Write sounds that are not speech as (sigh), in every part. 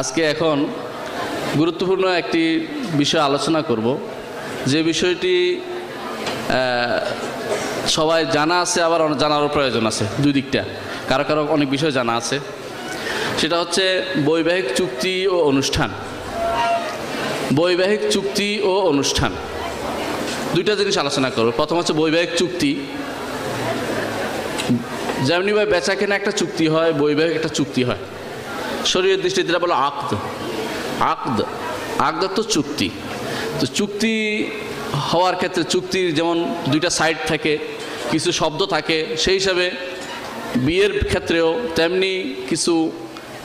আজকে এখন গুরুত্বপূর্ণ একটি বিষয় আলোচনা করব। যে বিষয়টি সবাই জানা আছে, আবার জানারও প্রয়োজন আছে দুই দিকটা কারও কারও অনেক বিষয় জানা আছে। সেটা হচ্ছে বৈবাহিক চুক্তি ও অনুষ্ঠান। বৈবাহিক চুক্তি ও অনুষ্ঠান। দুইটা জিনিস আলোচনা করব। প্রথম হচ্ছে বৈবাহিক চুক্তি। যেমনি ভাই বেচা কেনা একটা চুক্তি হয়, বৈবাহিক একটা চুক্তি হয়। শরীরের দৃষ্টিতে যেটা বলো আকদ। আকদ। আকদ তো চুক্তি। তো চুক্তি হওয়ার ক্ষেত্রে চুক্তির যেমন দুইটা সাইড থাকে, কিছু শব্দ থাকে, সেই হিসাবে বিয়ের ক্ষেত্রেও তেমনি কিছু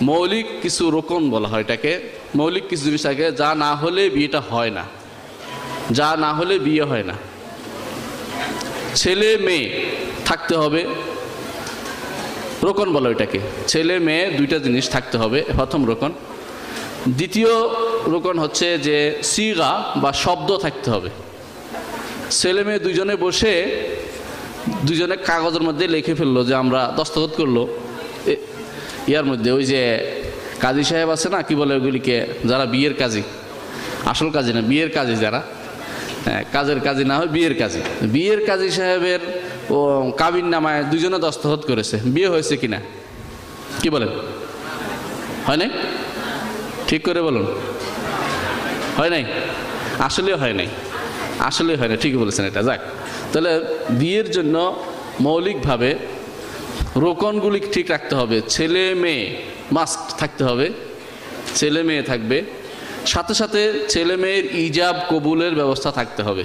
মৌলিক কিছু রোকন বলা হয় এটাকে। মৌলিক কিছু জিনিস থাকে, যা না হলে বিয়েটা হয় না। যা না হলে বিয়ে হয় না। ছেলে মেয়ে থাকতে হবে রোকন বলো এটাকে। ছেলে, মেয়ে, দুইটা জিনিস থাকতে হবে, প্রথম রোকন। দ্বিতীয় রোকন হচ্ছে যে সিগা বা শব্দ থাকতে হবে। ছেলে, মেয়ে দুইজনে বসে দুজনে কাগজের মধ্যে লিখে ফেলল যে আমরা দস্তখত করল। ইয়ার মধ্যে ওই যে কাজী সাহেব আছে না, কি বলে ওগুলিকে? যারা বিয়ের কাজী। আসল কাজী না, বিয়ের কাজী যারা। হ্যাঁ কাজের কাজী না হয় বিয়ের কাজী। বিয়ের কাজী সাহেবের ও কাবিন নামায় দুজনে দস্তখত করেছে। বিয়ে হয়েছে কিনা? কি বলেন? হয় নাই? ঠিক করে বলুন। হয় নাই? আসলে হয় নাই। আসলে হয় না ঠিকই বলেছেন এটা। যাক, তাহলে বিয়ের জন্য মৌলিকভাবে রোকনগুলি ঠিক রাখতে হবে। ছেলে মেয়ে, মাস্ক থাকতে হবে। ছেলে মেয়ে থাকবে। সাথে সাথে ছেলে মেয়ের ইজাব কবুলের ব্যবস্থা থাকতে হবে।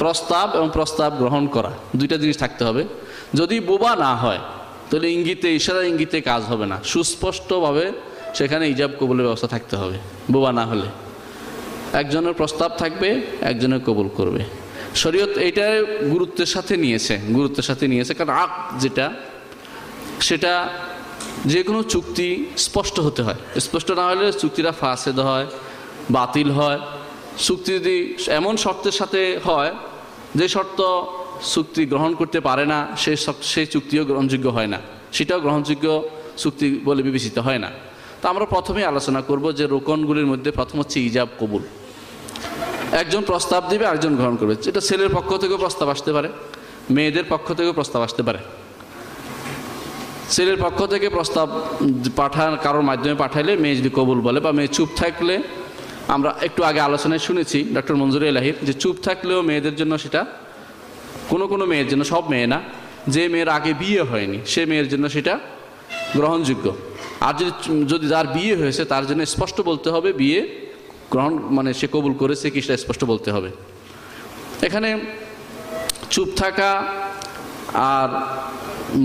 প্রস্তাব এবং প্রস্তাব গ্রহণ করা, দুইটা জিনিস থাকতে হবে। যদি বোবা না হয়, তাহলে ইঙ্গিতে ইশারা ইঙ্গিতে কাজ হবে না। সুস্পষ্টভাবে সেখানে ইজাব কবুলের ব্যবস্থা থাকতে হবে, বোবা না হলে। একজনের প্রস্তাব থাকবে একজনের কবুল করবে। শরীয়ত এইটা গুরুত্বের সাথে নিয়েছে, গুরুত্বের সাথে নিয়েছে, কারণ আক যেটা, সেটা যে কোনো চুক্তি স্পষ্ট হতে হয়। স্পষ্ট না হলে চুক্তিটা ফাঁসেদ হয়, বাতিল হয়। চুক্তি যদি এমন শর্তের সাথে হয় যে শর্ত চুক্তি গ্রহণ করতে পারে না সেই সেই চুক্তিও গ্রহণযোগ্য হয় না। সেটাও গ্রহণযোগ্য চুক্তি বলে বিবেচিত হয় না। তো আমরা প্রথমেই আলোচনা করব যে রোকনগুলির মধ্যে প্রথম হচ্ছে ইজাব কবুল। একজন প্রস্তাব দিবে, আরেকজন গ্রহণ করবে। এটা ছেলের পক্ষ থেকেও প্রস্তাব আসতে পারে, মেয়েদের পক্ষ থেকেও প্রস্তাব আসতে পারে। ছেলের পক্ষ থেকে প্রস্তাব পাঠান কারোর মাধ্যমে পাঠাইলে মেয়ে যদি কবুল বলে বা মেয়ে চুপ থাকলে আমরা একটু আগে আলোচনায় শুনেছি ডক্টর মঞ্জুর এলাহির যে চুপ থাকলেও মেয়েদের জন্য সেটা, কোনো কোনো মেয়ের জন্য, সব মেয়ে না, যে মেয়ের আগে বিয়ে হয়নি, সে মেয়ের জন্য সেটা গ্রহণযোগ্য। আর যদি যদি যার বিয়ে হয়েছে, তার জন্য স্পষ্ট বলতে হবে, বিয়ে গ্রহণ মানে সে কবুল করেছে কি সেটা স্পষ্ট বলতে হবে। এখানে চুপ থাকা আর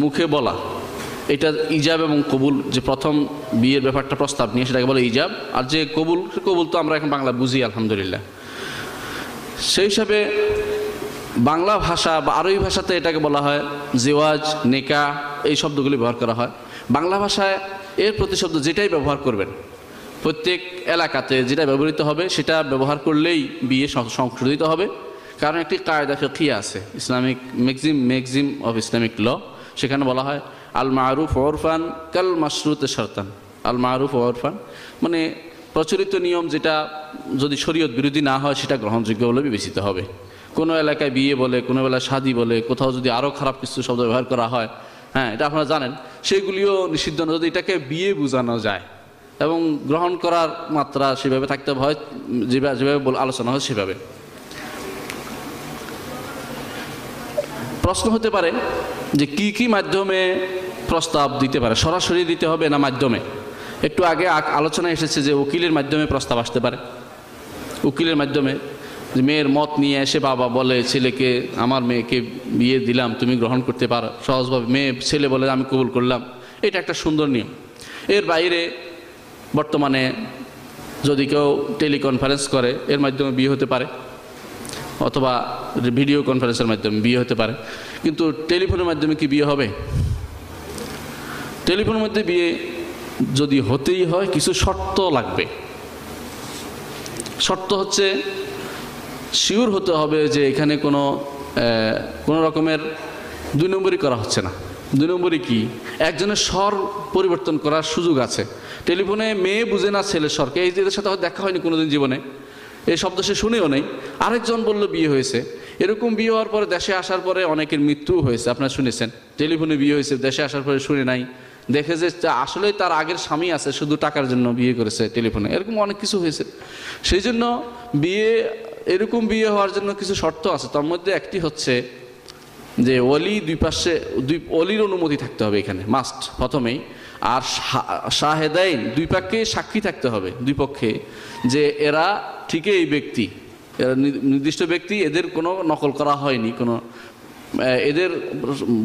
মুখে বলা এটা ইজাব এবং কবুল, যে প্রথম বিয়ের ব্যাপারটা প্রস্তাব নিয়ে সেটাকে বলে ইজাব। আর যে কবুল কবুল তো আমরা এখন বাংলা বুঝি, আলহামদুলিল্লাহ। সেই হিসাবে বাংলা ভাষা বা আরবি ভাষাতে এটাকে বলা হয় জেওয়াজ, নেকা, এই শব্দগুলি ব্যবহার করা হয়। বাংলা ভাষায় এর প্রতিশব্দ যেটাই ব্যবহার করবেন, প্রত্যেক এলাকাতে যেটা ব্যবহৃত হবে সেটা ব্যবহার করলেই বিয়ে সংশোধিত হবে। কারণ একটি কায়দা ফিকিয়া আছে, Islamic, maxim maxim of Islamic law, সেখানে বলা হয় আল মারুফ ওরফান কাল মাসরুত শরতান। আল মারুফ ওরফান। মানে প্রচলিত নিয়ম যেটা যদি শরীয়ত বিরোধী না হয়, সেটা গ্রহণযোগ্য বলে বিবেচিত হবে। কোনো এলাকায় বিয়ে বলে, কোনো বেলায় শাদি বলে, কোথাও যদি আরও খারাপ কিছু শব্দ ব্যবহার করা হয় হ্যাঁ এটা আপনারা জানেন, সেগুলিও নিষিদ্ধ না। যদি এটাকে বিয়ে বোঝানো যায় এবং গ্রহণ করার মাত্রা সেভাবে থাকতে হয় যেভাবে যেভাবে বল- আলোচনা হয় সেভাবে। প্রশ্ন হতে পারে যে কি কি মাধ্যমে প্রস্তাব দিতে পারে, সরাসরি দিতে হবে না মাধ্যমে? একটু আগে আলোচনা এসেছে যে উকিলের মাধ্যমে প্রস্তাব আসতে পারে। উকিলের মাধ্যমে মেয়ের মত নিয়ে এসে বাবা বলে, ছেলেকে, আমার মেয়েকে বিয়ে দিলাম, তুমি গ্রহণ করতে পারো। সহজভাবে মেয়ে, ছেলে বলে, আমি কবুল করলাম। এটা একটা সুন্দর নিয়ম। এর বাইরে বর্তমানে যদি কেউ টেলিকনফারেন্স করে, এর মাধ্যমে বিয়ে হতে পারে। অথবা ভিডিও কনফারেন্সের মাধ্যমে বিয়ে হতে পারে। কিন্তু টেলিফোনের মাধ্যমে কি বিয়ে হবে? টেলিফোনের মধ্যে বিয়ে যদি হতেই হয়, কিছু শর্ত লাগবে। শর্ত হচ্ছে, শিওর হতে হবে যে এখানে কোনো কোনো রকমের দুই নম্বরই করা হচ্ছে না। দুই নম্বরে কি? একজনের স্বর পরিবর্তন করার সুযোগ আছে। টেলিফোনে মেয়ে বুঝে না ছেলের স্বরকে, এই যে এদের সাথে দেখা হয়নি কোনোদিন জীবনে। এই শব্দ সে শুনেও নেই। আরেকজন বলল, বিয়ে হয়েছে। এরকম বিয়ে হওয়ার পরে, দেশে আসার পরে অনেকের মৃত্যুও হয়েছে, আপনারা শুনেছেন। টেলিফোনে বিয়ে হয়েছে, দেশে আসার পরে শুনে নাই। দেখে যে আসলে তার আগের স্বামী আছে, শুধু টাকার জন্য বিয়ে করেছে টেলিফোনে। এরকম অনেক কিছু হয়েছে। সেই জন্য বিয়ে, এরকম বিয়ে হওয়ার জন্য কিছু শর্ত আছে। তার মধ্যে একটি হচ্ছে যে অলি দুই পাশে, দুই অলির অনুমতি থাকতে হবে এখানে মাস্ট প্রথমেই। আর শাহেদাইন দুই পক্ষে সাক্ষী থাকতে হবে, দুই পক্ষে, যে এরা ঠিকই এই ব্যক্তি। এরা নির্দিষ্ট ব্যক্তি, এদের কোনো নকল করা হয়নি, কোনো এদের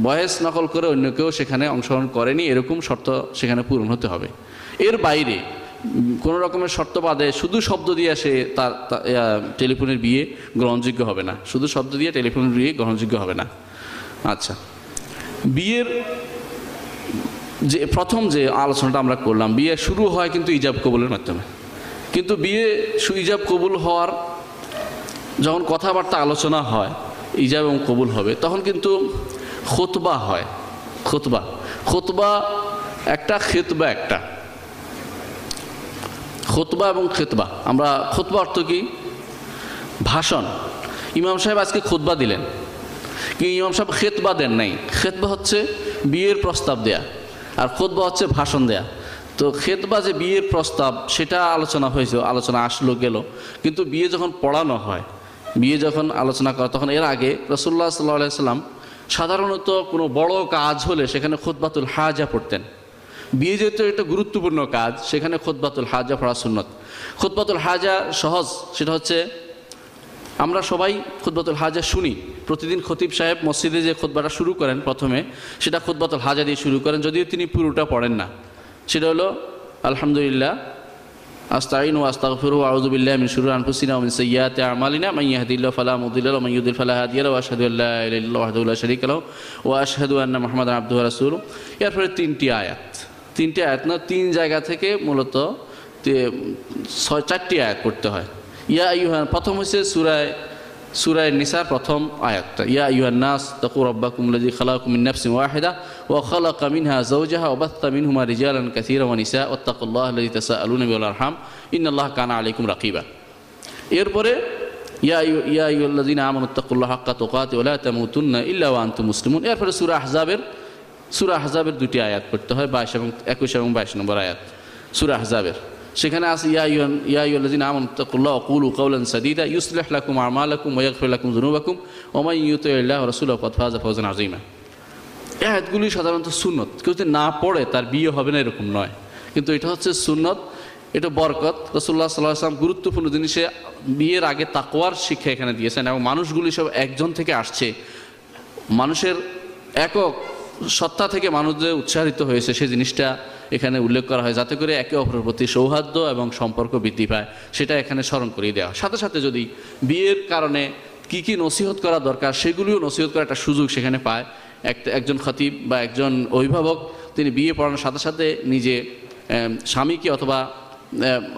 বয়স নকল করে অন্য কেউ সেখানে অংশগ্রহণ করেনি, এরকম শর্ত সেখানে পূরণ হতে হবে। এর বাইরে, কোনো রকমের শর্ত বাদে শুধু শব্দ দিয়ে সে তার টেলিফোনের বিয়ে গ্রহণযোগ্য হবে না। শুধু শব্দ দিয়ে টেলিফোনের বিয়ে গ্রহণযোগ্য হবে না। আচ্ছা বিয়ের যে, প্রথম যে আলোচনাটা আমরা করলাম, বিয়ে শুরু হয় কিন্তু ইজাব কবুলের মাধ্যমে। কিন্তু বিয়ে ইজাব কবুল হওয়ার যখন কথাবার্তা আলোচনা হয় ইজাব এবং কবুল হবে, তখন কিন্তু খোতবা হয়। খোতবা। খোতবা একটা, খেতবা একটা। খোতবা এবং খেতবা। আমরা খোতবা অর্থ কি? ভাষণ। ইমাম সাহেব আজকে খুতবা দিলেন। কি ইমাম সাহেব খেতবা দেন নাই। খেতবা হচ্ছে বিয়ের প্রস্তাব দেয়া। আর খোতবা হচ্ছে ভাষণ দেয়া। তো খেতবা যে বিয়ের প্রস্তাব, সেটা আলোচনা হয়েছে আলোচনা আসলো, গেল। কিন্তু বিয়ে যখন পড়ানো হয় বিয়ে যখন আলোচনা করা, তখন এর আগে রসুল্লাহ সাল্লাহ সাল্লাম সাধারণত কোনো বড় কাজ হলে সেখানে খোদবাতুল হাজা পড়তেন। বিয়ে যেহেতু একটা গুরুত্বপূর্ণ কাজ, সেখানে খোদবাতুল হাজা পড়া সুন্নত। খোদবাতুল হাজা সহজ, সেটা হচ্ছে আমরা সবাই খুদ্বাতুল হাজা শুনি। প্রতিদিন খতিব সাহেব মসজিদে যে খোদবাটা শুরু করেন প্রথমে, সেটা খুদ্বাতুল হাজা দিয়ে শুরু করেন, যদিও তিনি পুরোটা পড়েন না। সেটা হলো, আলহামদুলিল্লাহ আস্তাগফিরু আউযু বিল্লাহি মিন শুরুরি আনফুসিনা ওয়া মিন সাইয়্যাতি আ'মালিনা মান ইয়াহদিল্লাহু ফালা মুদিল্লা লাহু ওয়া মান ইউদ্লিল ফালা হাদিয়া লাহু ওয়া আশহাদু আল্লা ইলাহা ইল্লাল্লাহু ওয়াহদাহু লা শারীকা লাহু ওয়া আশহাদু আন্না মুহাম্মাদান আবদুহু ওয়া রাসূলুহু এরপরে তিনটি আয়াত। তিনটি আয়াত না, তিন জায়গা থেকে মূলত ছয়, চারটি আয়াত পড়তে হয়। ইয়া ইউহান প্রথম হচ্ছে সুরায় সুরায় নিসার প্রথম আয়াতটা। ইয়া ইউহান নাস, তাকু রব্বাকুম লাযী খালাকাকুম মিন নাফসিন ওয়াহিদা। ওয়া খালাকা মিনহা যাওজাহা ওয়া বাথা মিনহুমা রিজালান কাসীরা ওয়া নিসা ওয়াত্তাকুল্লাহ আল্লাযী তাসাআলুনা বিহি ওয়াল আরহাম ইন্নাল্লাহা কানা আলাইকুম রাকিবা এরপরে ইয়া ইয়া আইয়ুহাল্লাযীনা আমানু তাকুল্লাহা হাক্কা তুকাতি ওয়া লা তামুতুন্না ইল্লা ওয়া আনতুম মুসলিমুন এরপরে সূরা আহজাবের সূরা আহজাবের দুটি আয়াত পড়তে হয় 22 এবং 21 এবং 22 নম্বর আয়াত সূরা আহজাবের সেখানে আছে ইয়া ইয়া ইউল্লাযিনা আমানু তাকুল্লাহ ওয়াকুলু কাওলান সাদীদা ইউসলিহ লাকুম আমালাকুম ওয়া ইয়াগফির লাকুম যুনুবাকুম ওয়া মান ইউতিইল্লাহ ওয়া রাসূলাহু ফাকাদ ফাযা ফাওজান আযীমা এই আয়াতগুলি সাধারণত সুন্নত। কেউ যদি না পড়ে, তার বিয়ে হবে না এরকম নয়। কিন্তু এটা হচ্ছে সুন্নত, এটা বরকত। রসুল্লাহ সাল্লাহ আসলাম গুরুত্বপূর্ণ জিনিসে বিয়ের আগে তাকোয়ার শিক্ষা এখানে দিয়েছেন এবং মানুষগুলি সব একজন থেকে আসছে। মানুষের একক সত্তা থেকে মানুষ যে উৎসাহিত হয়েছে। সেই জিনিসটা এখানে উল্লেখ করা হয়, যাতে করে একে অপরের প্রতি সৌহার্দ্য এবং সম্পর্ক বৃদ্ধি পায়। সেটা এখানে স্মরণ করিয়ে দেওয়া সাথে সাথে যদি বিয়ের কারণে কি কি নসিহত করা দরকার, সেগুলিও নসিহত করার একটা সুযোগ সেখানে পায়। একটা একজন খতিব বা একজন অভিভাবক, তিনি বিয়ে পড়ানোর সাথে সাথে নিজে স্বামীকে অথবা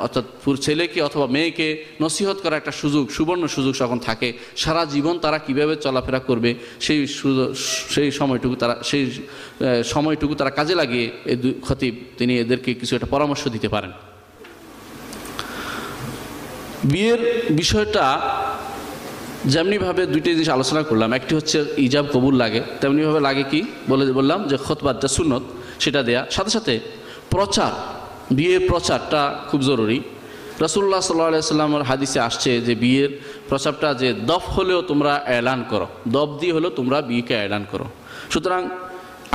অর্থাৎ ছেলেকে অথবা মেয়েকে নসিহত করার একটা সুযোগ, সুবর্ণ সুযোগ যখন থাকে, সারা জীবন তারা কীভাবে চলাফেরা করবে, সেই সেই সময়টুকু তারা, সেই সময়টুকু তারা কাজে লাগিয়ে এই খতিব, তিনি এদেরকে কিছু একটা পরামর্শ দিতে পারেন। বিয়ের বিষয়টা যেমনিভাবে দুইটি জিনিস আলোচনা করলাম, একটি হচ্ছে ইজাব কবুল লাগে, তেমনিভাবে লাগে কি? বলে বললাম যে খতবাদটা সুনত সেটা দেয়া। সাথে সাথে প্রচার, বিয়ের প্রচারটা খুব জরুরি। রসুল্লাহ সাল্লাহ সাল্লামের হাদিসে আসছে যে বিয়ের প্রচারটা যে দফ হলেও তোমরা এলান করো, দফ দিয়ে হলেও তোমরা বিয়েকে এলান করো। সুতরাং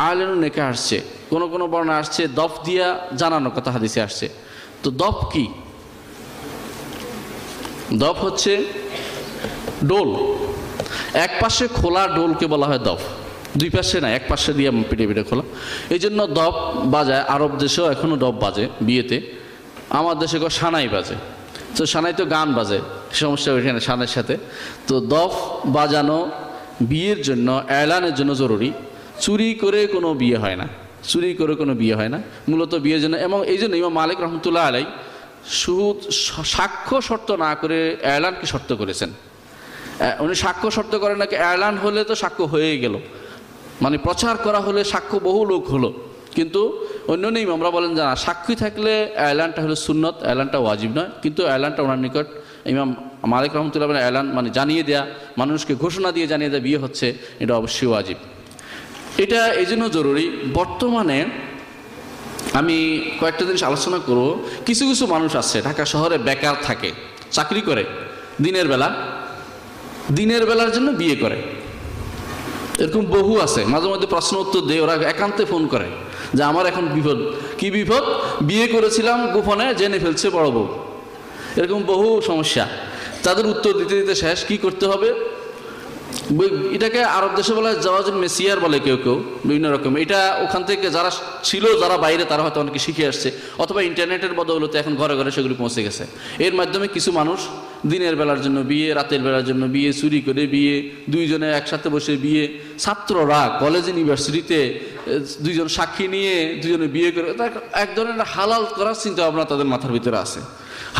আয়লেন নেকে আসছে, কোনো কোনো বর্ণা আসছে, দফ দিয়া জানানোর কথা হাদিসে আসছে। তো দফ কি? দফ হচ্ছে ডোল। এক পাশে খোলা ডোলকে বলা হয় দফ। দুই পাশে না, এক পাশে দিয়ে পিঠে পিঠে খোলা। এই জন্য দপ বাজায়। আরব দেশেও এখনও দপ বাজে বিয়েতে। আমার দেশে সানাই বাজে। তো সানাই তো গান বাজে সমস্যা ওইখানে সানের সাথে। তো দফ বাজানো বিয়ের জন্য, এলানের জন্য জরুরি। চুরি করে কোনো বিয়ে হয় না। চুরি করে কোনো বিয়ে হয় না। মূলত বিয়ের জন্য। এবং এই জন্য ইমাম মালিক রহমতুল্লাহ আলাই সুদ সাক্ষ্য শর্ত না করে এলানকে শর্ত করেছেন। উনি সাক্ষ্য শর্ত করেন নাকি এলান হলে তো সাক্ষ্য হয়ে গেল। মানে প্রচার করা হলে সাক্ষ্য বহু লোক হলো। কিন্তু অন্য নেই আমরা বলেন যে না, সাক্ষী থাকলে এলানটা হলো সুন্নত এলানটা ওয়াজিব নয়। কিন্তু এলানটা ওনার নিকট ইমাম মালিক রহমতুল্লাহ এলান মানে জানিয়ে দেয়া মানুষকে ঘোষণা দিয়ে জানিয়ে দেওয়া বিয়ে হচ্ছে এটা অবশ্যই ওয়াজিব। এটা এই জন্য জরুরি। বর্তমানে আমি কয়েকটা জিনিস আলোচনা করব। কিছু কিছু মানুষ আছে ঢাকা শহরে বেকার থাকে চাকরি করে দিনের বেলা। দিনের বেলার জন্য বিয়ে করে। এরকম বহু আছে। মাঝে মধ্যে প্রশ্ন উত্তর দেয়, ওরা একান্তে ফোন করে যে আমার এখন বিপদ। কি বিপদ? বিয়ে করেছিলাম গোপনে, জেনে ফেলছে বড় বউ। এরকম বহু সমস্যা। তাদের উত্তর দিতে দিতে শেষ। কি করতে হবে? এটাকে আরব দেশে বলা হয় জাওয়াজ মেসিয়ার বলে কেউ কেউ, বিভিন্ন রকম। এটা ওখান থেকে যারা ছিল, যারা বাইরে, তারা হয়তো অনেকে শিখে আসছে। অথবা ইন্টারনেটের বদৌলতে এখন ঘরে ঘরে সেগুলি পৌঁছে গেছে। এর মাধ্যমে কিছু মানুষ দিনের বেলার জন্য বিয়ে, রাতের বেলার জন্য বিয়ে, চুরি করে বিয়ে, দুইজনে একসাথে বসে বিয়ে, ছাত্ররা কলেজ ইউনিভার্সিটিতে দুইজন সাক্ষী নিয়ে দুজনে বিয়ে করে এক ধরনের হালাল করার চিন্তা ভাবনা তাদের মাথার ভিতরে আছে।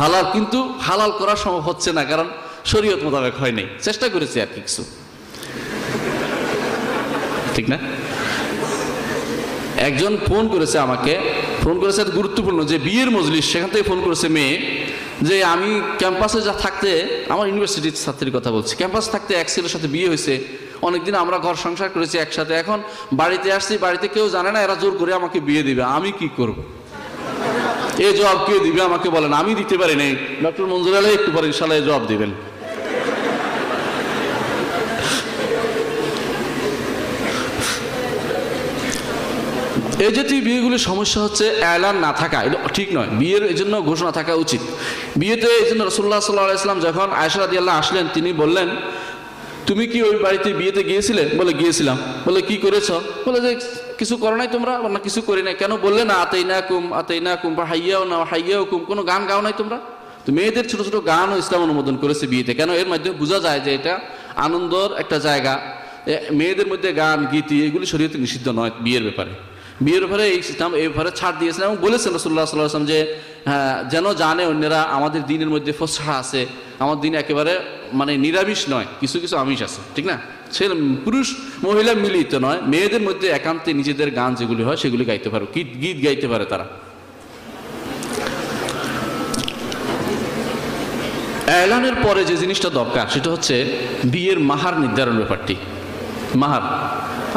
হালাল কিন্তু হালাল করা সম্ভব হচ্ছে না, কারণ শরীয়ত মোতাবেক হয় নাই। চেষ্টা করেছে আর কিছু। ঠিক না? একজন ফোন করেছে আমাকে, ফোন করেছে গুরুত্বপূর্ণ যে বিয়ের মজলিস, সেখান থেকে ফোন করেছে মেয়ে যে আমি ক্যাম্পাসে যা থাকতে, আমার ইউনিভার্সিটির ছাত্রীর কথা বলছি, ক্যাম্পাস থাকতে এক ছেলের সাথে বিয়ে হয়েছে, অনেকদিন আমরা ঘর সংসার করেছি একসাথে, এখন বাড়িতে আসছি, বাড়িতে কেউ জানে না এরা জোর করে আমাকে বিয়ে দিবে, আমি কি করব? এই জবাব কে দিবে? আমাকে বলেন, আমি দিতে পারি নাই। ডক্টর মঞ্জুর আলাই একটু পরে ইনশাল্লাহ জবাব দিবেন। এই জাতীয় বিয়েগুলির সমস্যা হচ্ছে এলান না থাকা, এটা ঠিক নয়। বিয়ের এই জন্য ঘোষণা থাকা উচিত। বিয়েতে এই জন্য রসুল্লাহ সাল্লাহ ইসলাম যখন আয়সারাদি আল্লাহ আসলেন, তিনি বললেন, তুমি কি ওই বাড়িতে বিয়েতে গিয়েছিলে? বলে, গিয়েছিলাম। বলে, কি করেছ? বলে, যে কিছু করো নাই তোমরা? না, কিছু করি নাই। কেন বললে, না আতেই না কুম আতেই না কুম বা হাইয়াও না হাইয়াও কুম কোনো গান গাও নাই তোমরা? তো মেয়েদের ছোট ছোট গানও ইসলাম অনুমোদন করেছে বিয়েতে। কেন? এর মাধ্যমে বোঝা যায় যে এটা আনন্দর একটা জায়গা। মেয়েদের মধ্যে গান, গীতি, এগুলি শরীয়তে নিষিদ্ধ নয় বিয়ের ব্যাপারে। বিয়ের ব্যাপারে এই ইসলাম এই ছাড় দিয়েছেন এবং বলেছেন রসুল্লাহ সাল্লাহ আসলাম যে হ্যাঁ, যেন জানে অন্যরা আমাদের দিনের মধ্যে ফসা আছে। আমার দিন একেবারে মানে নিরামিষ নয় কিছু কিছু আমিষ আছে ঠিক না? ছেলে পুরুষ মহিলা মিলিত নয় মেয়েদের মধ্যে একান্তে নিজেদের গান যেগুলি হয় সেগুলি গাইতে পারে গীত গীত গাইতে পারে তারা। এলানের পরে যে জিনিসটা দরকার সেটা হচ্ছে বিয়ের মাহার নির্ধারণ ব্যাপারটি। মাহার।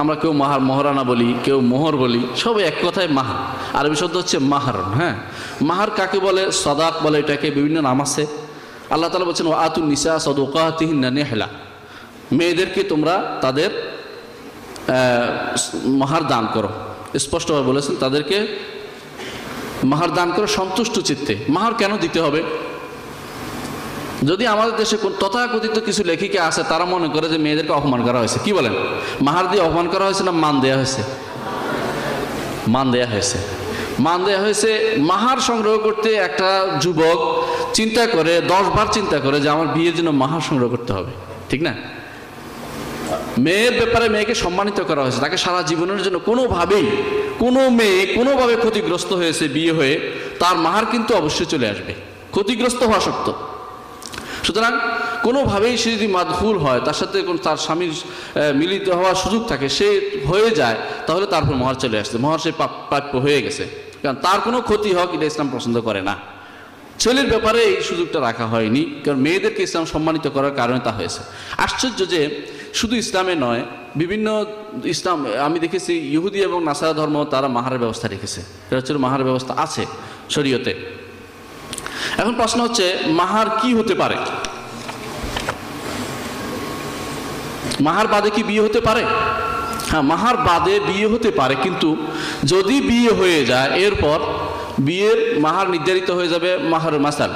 আমরা কেউ মাহার মহারানা বলি, কেউ মোহর বলি, সবাই এক কথায় মাহার। আরবি শব্দ হচ্ছে মাহার হ্যাঁ? মাহার কাকে বলে? সদাক বলে এটাকে, বিভিন্ন নাম আছে। আল্লাহ তালা বলছেন ও আতুন নিসা সদকাতিহিনা নেহলা। মেয়েদেরকে তোমরা তাদের মাহার দান করো। স্পষ্টভাবে বলেছেন, তাদেরকে মাহার দান করো সন্তুষ্ট চিত্তে। মাহার কেন দিতে হবে? যদি আমাদের দেশে তথাকথিত কিছু লেখিকা আছে, তারা মনে করে যে মেয়েদেরকে অপমান করা হয়েছে। কি বলেন? মাহার দিয়ে অপমান করা হয়েছে না মান দেয়া হয়েছে? মান দেয়া হয়েছে। মান দেয়া হয়েছে, মাহার সংগ্রহ করতে একটা যুবক চিন্তা করে, দশ বার চিন্তা করে যে আমার বিয়ের জন্য মাহার সংগ্রহ করতে হবে। ঠিক না? মেয়ের ব্যাপারে মেয়েকে সম্মানিত করা হয়েছে। তাকে সারা জীবনের জন্য কোনোভাবেই, কোনো মেয়ে কোনোভাবে ক্ষতিগ্রস্ত হয়েছে বিয়ে হয়ে, তার মাহার কিন্তু অবশ্যই চলে আসবে। ক্ষতিগ্রস্ত হওয়া সত্য। সুতরাং কোনোভাবেই সে যদি মাদহুল হয়, তার সাথে কোন তার স্বামীর মিলিত হওয়ার সুযোগ থাকে, সে হয়ে যায়, তাহলে তারপর মহার চলে আসছে। মহার সে প্রাপ্য হয়ে গেছে। কারণ তার কোনো ক্ষতি হোক, এটা ইসলাম পছন্দ করে না। ছেলের ব্যাপারে এই সুযোগটা রাখা হয়নি, কারণ মেয়েদেরকে ইসলাম সম্মানিত করার কারণে তা হয়েছে। আশ্চর্য যে শুধু ইসলামে নয়, বিভিন্ন ইসলাম, আমি দেখেছি ইহুদি এবং নাসারা ধর্ম তারা মাহারের ব্যবস্থা রেখেছে। এটা হচ্ছে মাহার ব্যবস্থা আছে শরীয়তে। এখন প্রশ্ন হচ্ছে, মাহার কি হতে পারে? মাহার বাদে কি বিয়ে হতে পারে? হ্যাঁ মাহার বাদে বিয়ে হতে পারে, কিন্তু যদি বিয়ে হয়ে যায়, এরপর বিয়ের মাহার নির্ধারিত হয়ে যাবে মাহার মাসাল।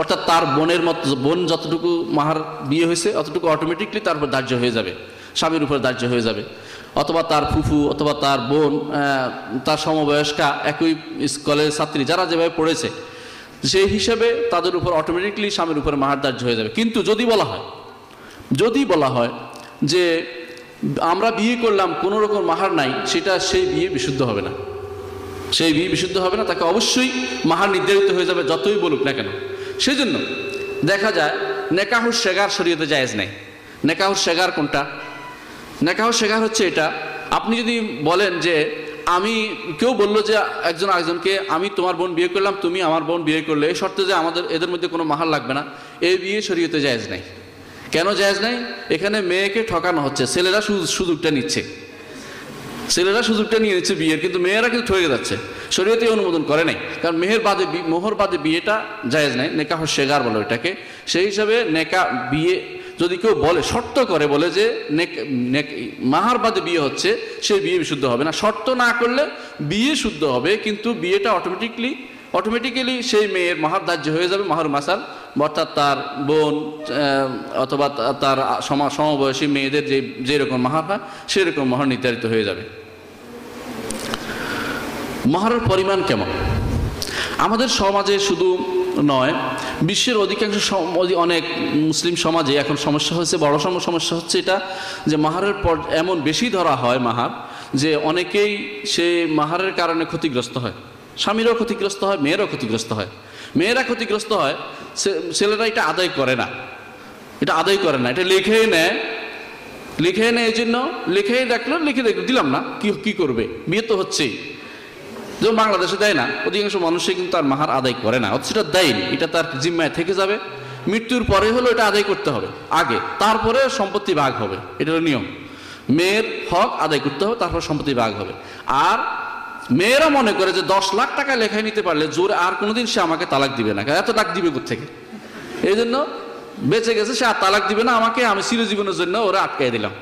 অর্থাৎ তার বোনের মত, বোন যতটুকু মাহার বিয়ে হয়েছে, অতটুকু অটোমেটিকলি তার উপর দাহ্য হয়ে যাবে, স্বামীর উপর দাহ্য হয়ে যাবে। অথবা তার ফুফু, অথবা তার বোন তার সমবয়স্কা, একই কলেজের ছাত্রী, যারা যেভাবে পড়েছে সেই হিসেবে তাদের উপর অটোমেটিকলি স্বামীর উপর মাহার দাহ্য হয়ে যাবে। কিন্তু যদি বলা হয়, যদি বলা হয় যে আমরা বিয়ে করলাম, কোনো রকম মাহার নাই, সেটা সেই বিয়ে বিশুদ্ধ হবে না। সেই বিয়ে বিশুদ্ধ হবে না, তাকে অবশ্যই মাহার নির্ধারিত হয়ে যাবে, যতই বলুক না কেন। সেই জন্য দেখা যায়, নেকাহুর শেগার শরীয়তে জায়েজ নেই। নেকাহুর শেগার কোনটা? নেকাহুর শেগার হচ্ছে এটা, আপনি যদি বলেন যে আমি, কেউ বলল যে একজন আরেকজনকে, আমি তোমার বোন বিয়ে করলাম, তুমি আমার বোন বিয়ে করলে। এই শর্তে যে আমাদের, এদের মধ্যে কোনো মাহার লাগবে না। এই বিয়ে শরীয়তে জায়েজ নাই। কেন জায়েজ নাই? এখানে মেয়েকে ঠকানো হচ্ছে, ছেলেরা সুযোগ- সুযোগটা নিচ্ছে। ছেলেরা সুযোগটা নিয়ে নিচ্ছে বিয়ের, কিন্তু মেয়েরা কিন্তু ঠকে যাচ্ছে। শরীয়তে অনুমোদন করে নাই। কারণ মেহের বাদে মোহর বাদে বিয়েটা জায়েজ নাই, নেকাহ শেগার বলে ওইটাকে। সেই হিসাবে নেকা বিয়ে যদি কেউ বলে, শর্ত করে বলে যে মাহার বাদে বিয়ে হচ্ছে, সে বিয়ে বিশুদ্ধ হবে না। শর্ত না করলে বিয়ে শুদ্ধ হবে, কিন্তু বিয়েটা অটোমেটিকলি অটোমেটিক্যালি সেই মেয়ের মাহার দাহ্য হয়ে যাবে, মাহার মাসাল। অর্থাৎ তার বোন অথবা তার সমা, সমবয়সী মেয়েদের যে, যেরকম মাহার হয়, সেরকম মাহার নির্ধারিত হয়ে যাবে। মাহারের পরিমাণ কেমন? আমাদের সমাজে শুধু নয়। বিশ্বের অধিকাংশ অনেক মুসলিম সমাজে এখন সমস্যা হয়েছে। বড় সম- সমস্যা হচ্ছে এটা যে মাহারের পর এমন বেশি ধরা হয় মাহার যে অনেকেই সে মাহারের কারণে ক্ষতিগ্রস্ত হয়। স্বামীরও ক্ষতিগ্রস্ত হয়, মেয়েরও ক্ষতিগ্রস্ত হয়। মেয়েরা ক্ষতিগ্রস্ত হয় ছেলেরা এটা আদায় করে না। এটা আদায় করে না। এটা লিখেই নেয়। লিখে নেয় এই জন্য, লিখেই রাখল লিখে রাখল দিলাম না। কি কি করবে? বিয়ে তো হচ্ছেই। যেমন বাংলাদেশে দেয় না, অধিকাংশ মানুষই কিন্তু তার মাহার আদায় করে না। এটা দেয়নি এটা তার জিম্মায় থেকে যাবে। মৃত্যুর পরে হলো এটা আদায় করতে হবে, আগে। তারপরে সম্পত্তি ভাগ হবে এটা নিয়ম। মেয়ের হক আদায় করতে হবে, তারপর সম্পত্তি ভাগ হবে। আর মেয়েরা মনে করে যে দশ লাখ টাকা লেখায় নিতে পারলে জোরে আর কোনোদিন সে আমাকে তালাক দিবে না। এত টাক দিবে থেকে এই জন্য বেঁচে গেছে, সে আর তালাক দিবে না আমাকে, আমি চিরজীবনের জন্য ওরা আটকাই দিলাম।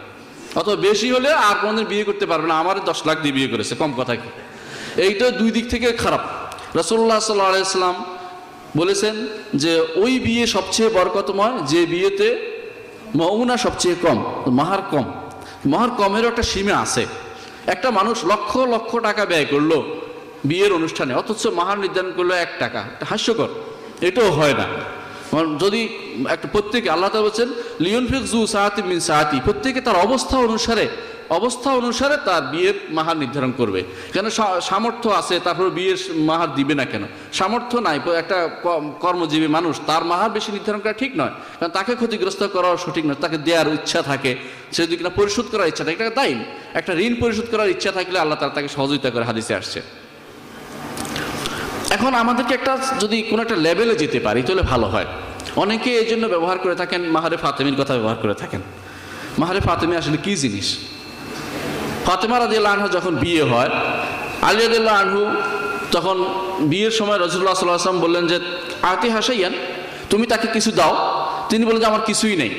অত বেশি হলে আর কোনোদিন বিয়ে করতে পারবে না, আমার দশ লাখ দিয়ে বিয়ে করেছে, কম কথা কি? এইটা দুই দিক থেকে খারাপ। রসল্লাহ সাল্লাম বলেছেন যে, ওই বিয়ে সবচেয়ে বরকতময়, যে বিয়েতে মৌনা সবচেয়ে কম, মাহার কম। মাহার কমেরও একটা সীমা আছে। একটা মানুষ লক্ষ লক্ষ টাকা ব্যয় করল বিয়ের অনুষ্ঠানে, অথচ মাহার নির্ধারণ করল এক টাকা। হাস্যকর। এটাও হয় না। যদি একটা প্রত্যেকে, আল্লাহ বলছেন লিওন ফিক জু সাহাতি মিন সাহাতি প্রত্যেকে তার অবস্থা অনুসারে অবস্থা অনুসারে তার বিয়ের মাহার নির্ধারণ করবে। কেন সামর্থ্য আছে, তারপর বিয়ের মাহার দিবে না কেন? সামর্থ্য নাই একটা কর্মজীবী মানুষ, তার মাহার বেশি নির্ধারণ করা ঠিক নয়। কারণ তাকে ক্ষতিগ্রস্ত করাও সঠিক নয়, তাকে দেওয়ার ইচ্ছা থাকে। সে যদি কিনা পরিশোধ করার ইচ্ছা থাকে, এটা দায়ী। একটা ঋণ পরিশোধ করার ইচ্ছা থাকলে আল্লাহ তারা তাকে সহযোগিতা করে হাদিসে আসছে। এখন আমাদেরকে একটা, যদি কোনো একটা লেভেলে যেতে পারি, তাহলে ভালো হয়। অনেকে এই জন্য ব্যবহার করে থাকেন, মাহারে ফাতেমির কথা ব্যবহার করে থাকেন। মাহারে ফাতেমি আসলে কি জিনিস? ফাতেমা রাদিয়াল্লাহু আনহা যখন বিয়ে হয়, আলী রাদিয়াল্লাহু আনহু তখন বিয়ের সময় রসুল্লাহ সাল্লাহ আসলাম বললেন যে, আতি হাসাইয়ান তুমি তাকে কিছু দাও। তিনি বললেন যে, আমার কিছুই নেই।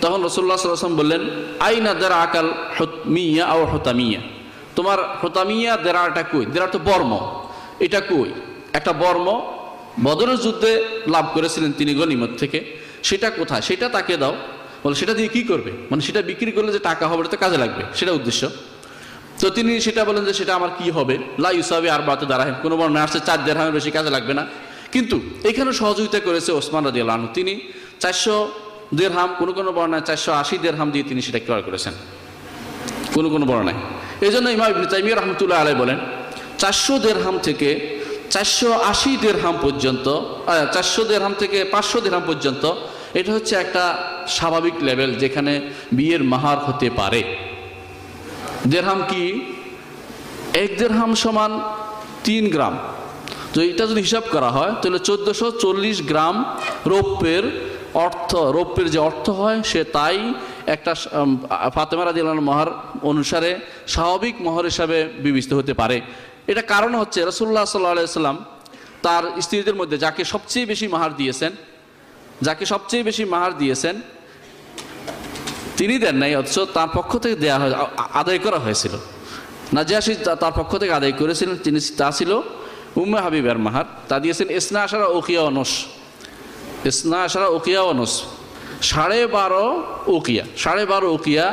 তখন রসুল্লাহ সাল্লাহ আসলাম বললেন আই না দেরা আকাল মিয়া ও হতামিয়া? তোমার হতামিয়া দেরাটা কই? দেরা তো বর্ম। এটা কই? একটা বর্ম বদরের যুদ্ধে লাভ করেছিলেন তিনি গনিমত থেকে। সেটা কোথায়? সেটা তাকে দাও। বলে, সেটা দিয়ে কি করবে? মানে সেটা বিক্রি করলে যে টাকা হবে তো কাজে লাগবে। সেটা উদ্দেশ্য। তো তিনি সেটা বলেন যে সেটা আমার কি হবে? লা ইউসাবে আর বাতে দাঁড়ায় কোনো বর্ণনা আসছে, চার দেড়হামের বেশি কাজে লাগবে না। কিন্তু এখানে সহযোগিতা করেছে ওসমান রাজি আল্লাহ তিনি চারশো দেড়হাম, কোনো কোনো বর্ণায় চারশো আশি দেড়হাম দিয়ে তিনি সেটা ক্রয় করেছেন। কোনো কোনো বর্ণায় এই জন্য ইমাম ইবনে তাইমিয়া রহমতুল্লাহ আলাই বলেন, চারশো দেড়হাম থেকে চারশো আশি দেড়হাম পর্যন্ত চারশো দেড়হাম থেকে পাঁচশো দেড়হাম পর্যন্ত, এটা হচ্ছে একটা স্বাভাবিক লেভেল যেখানে বিয়ের মাহার হতে পারে। দেড়হাম কি? এক দেড়হাম সমান তিন গ্রাম। তো এটা যদি হিসাব করা হয় তাহলে চোদ্দোশো চল্লিশ গ্রাম রৌপ্যের অর্থ রৌপ্যের যে অর্থ হয় সে তাই একটা উম, ফাতেমা রাদিয়াল্লাহু মহার অনুসারে স্বাভাবিক মহর হিসাবে বিবেচিত হতে পারে। এটা কারণ হচ্ছে রসুল্লাহ সাল্লাহ সাল্লাম তার স্ত্রীদের মধ্যে যাকে সবচেয়ে বেশি মাহার দিয়েছেন যাকে সবচেয়ে বেশি মাহার দিয়েছেন তিনি দেন নাই, অথচ তার পক্ষ থেকে দেয়া হয় আদায় করা হয়েছিল। নাজিয়াসি তার পক্ষ থেকে আদায় করেছিলেন, তিনি তা ছিল উম্মে হাবিবের মাহার তা দিয়েছেন ইসনা আশারা ওকিয়া অনস ইসনা আশারা ওকিয়া অনস সাড়ে বারো ওকিয়া সাড়ে বারো ওকিয়া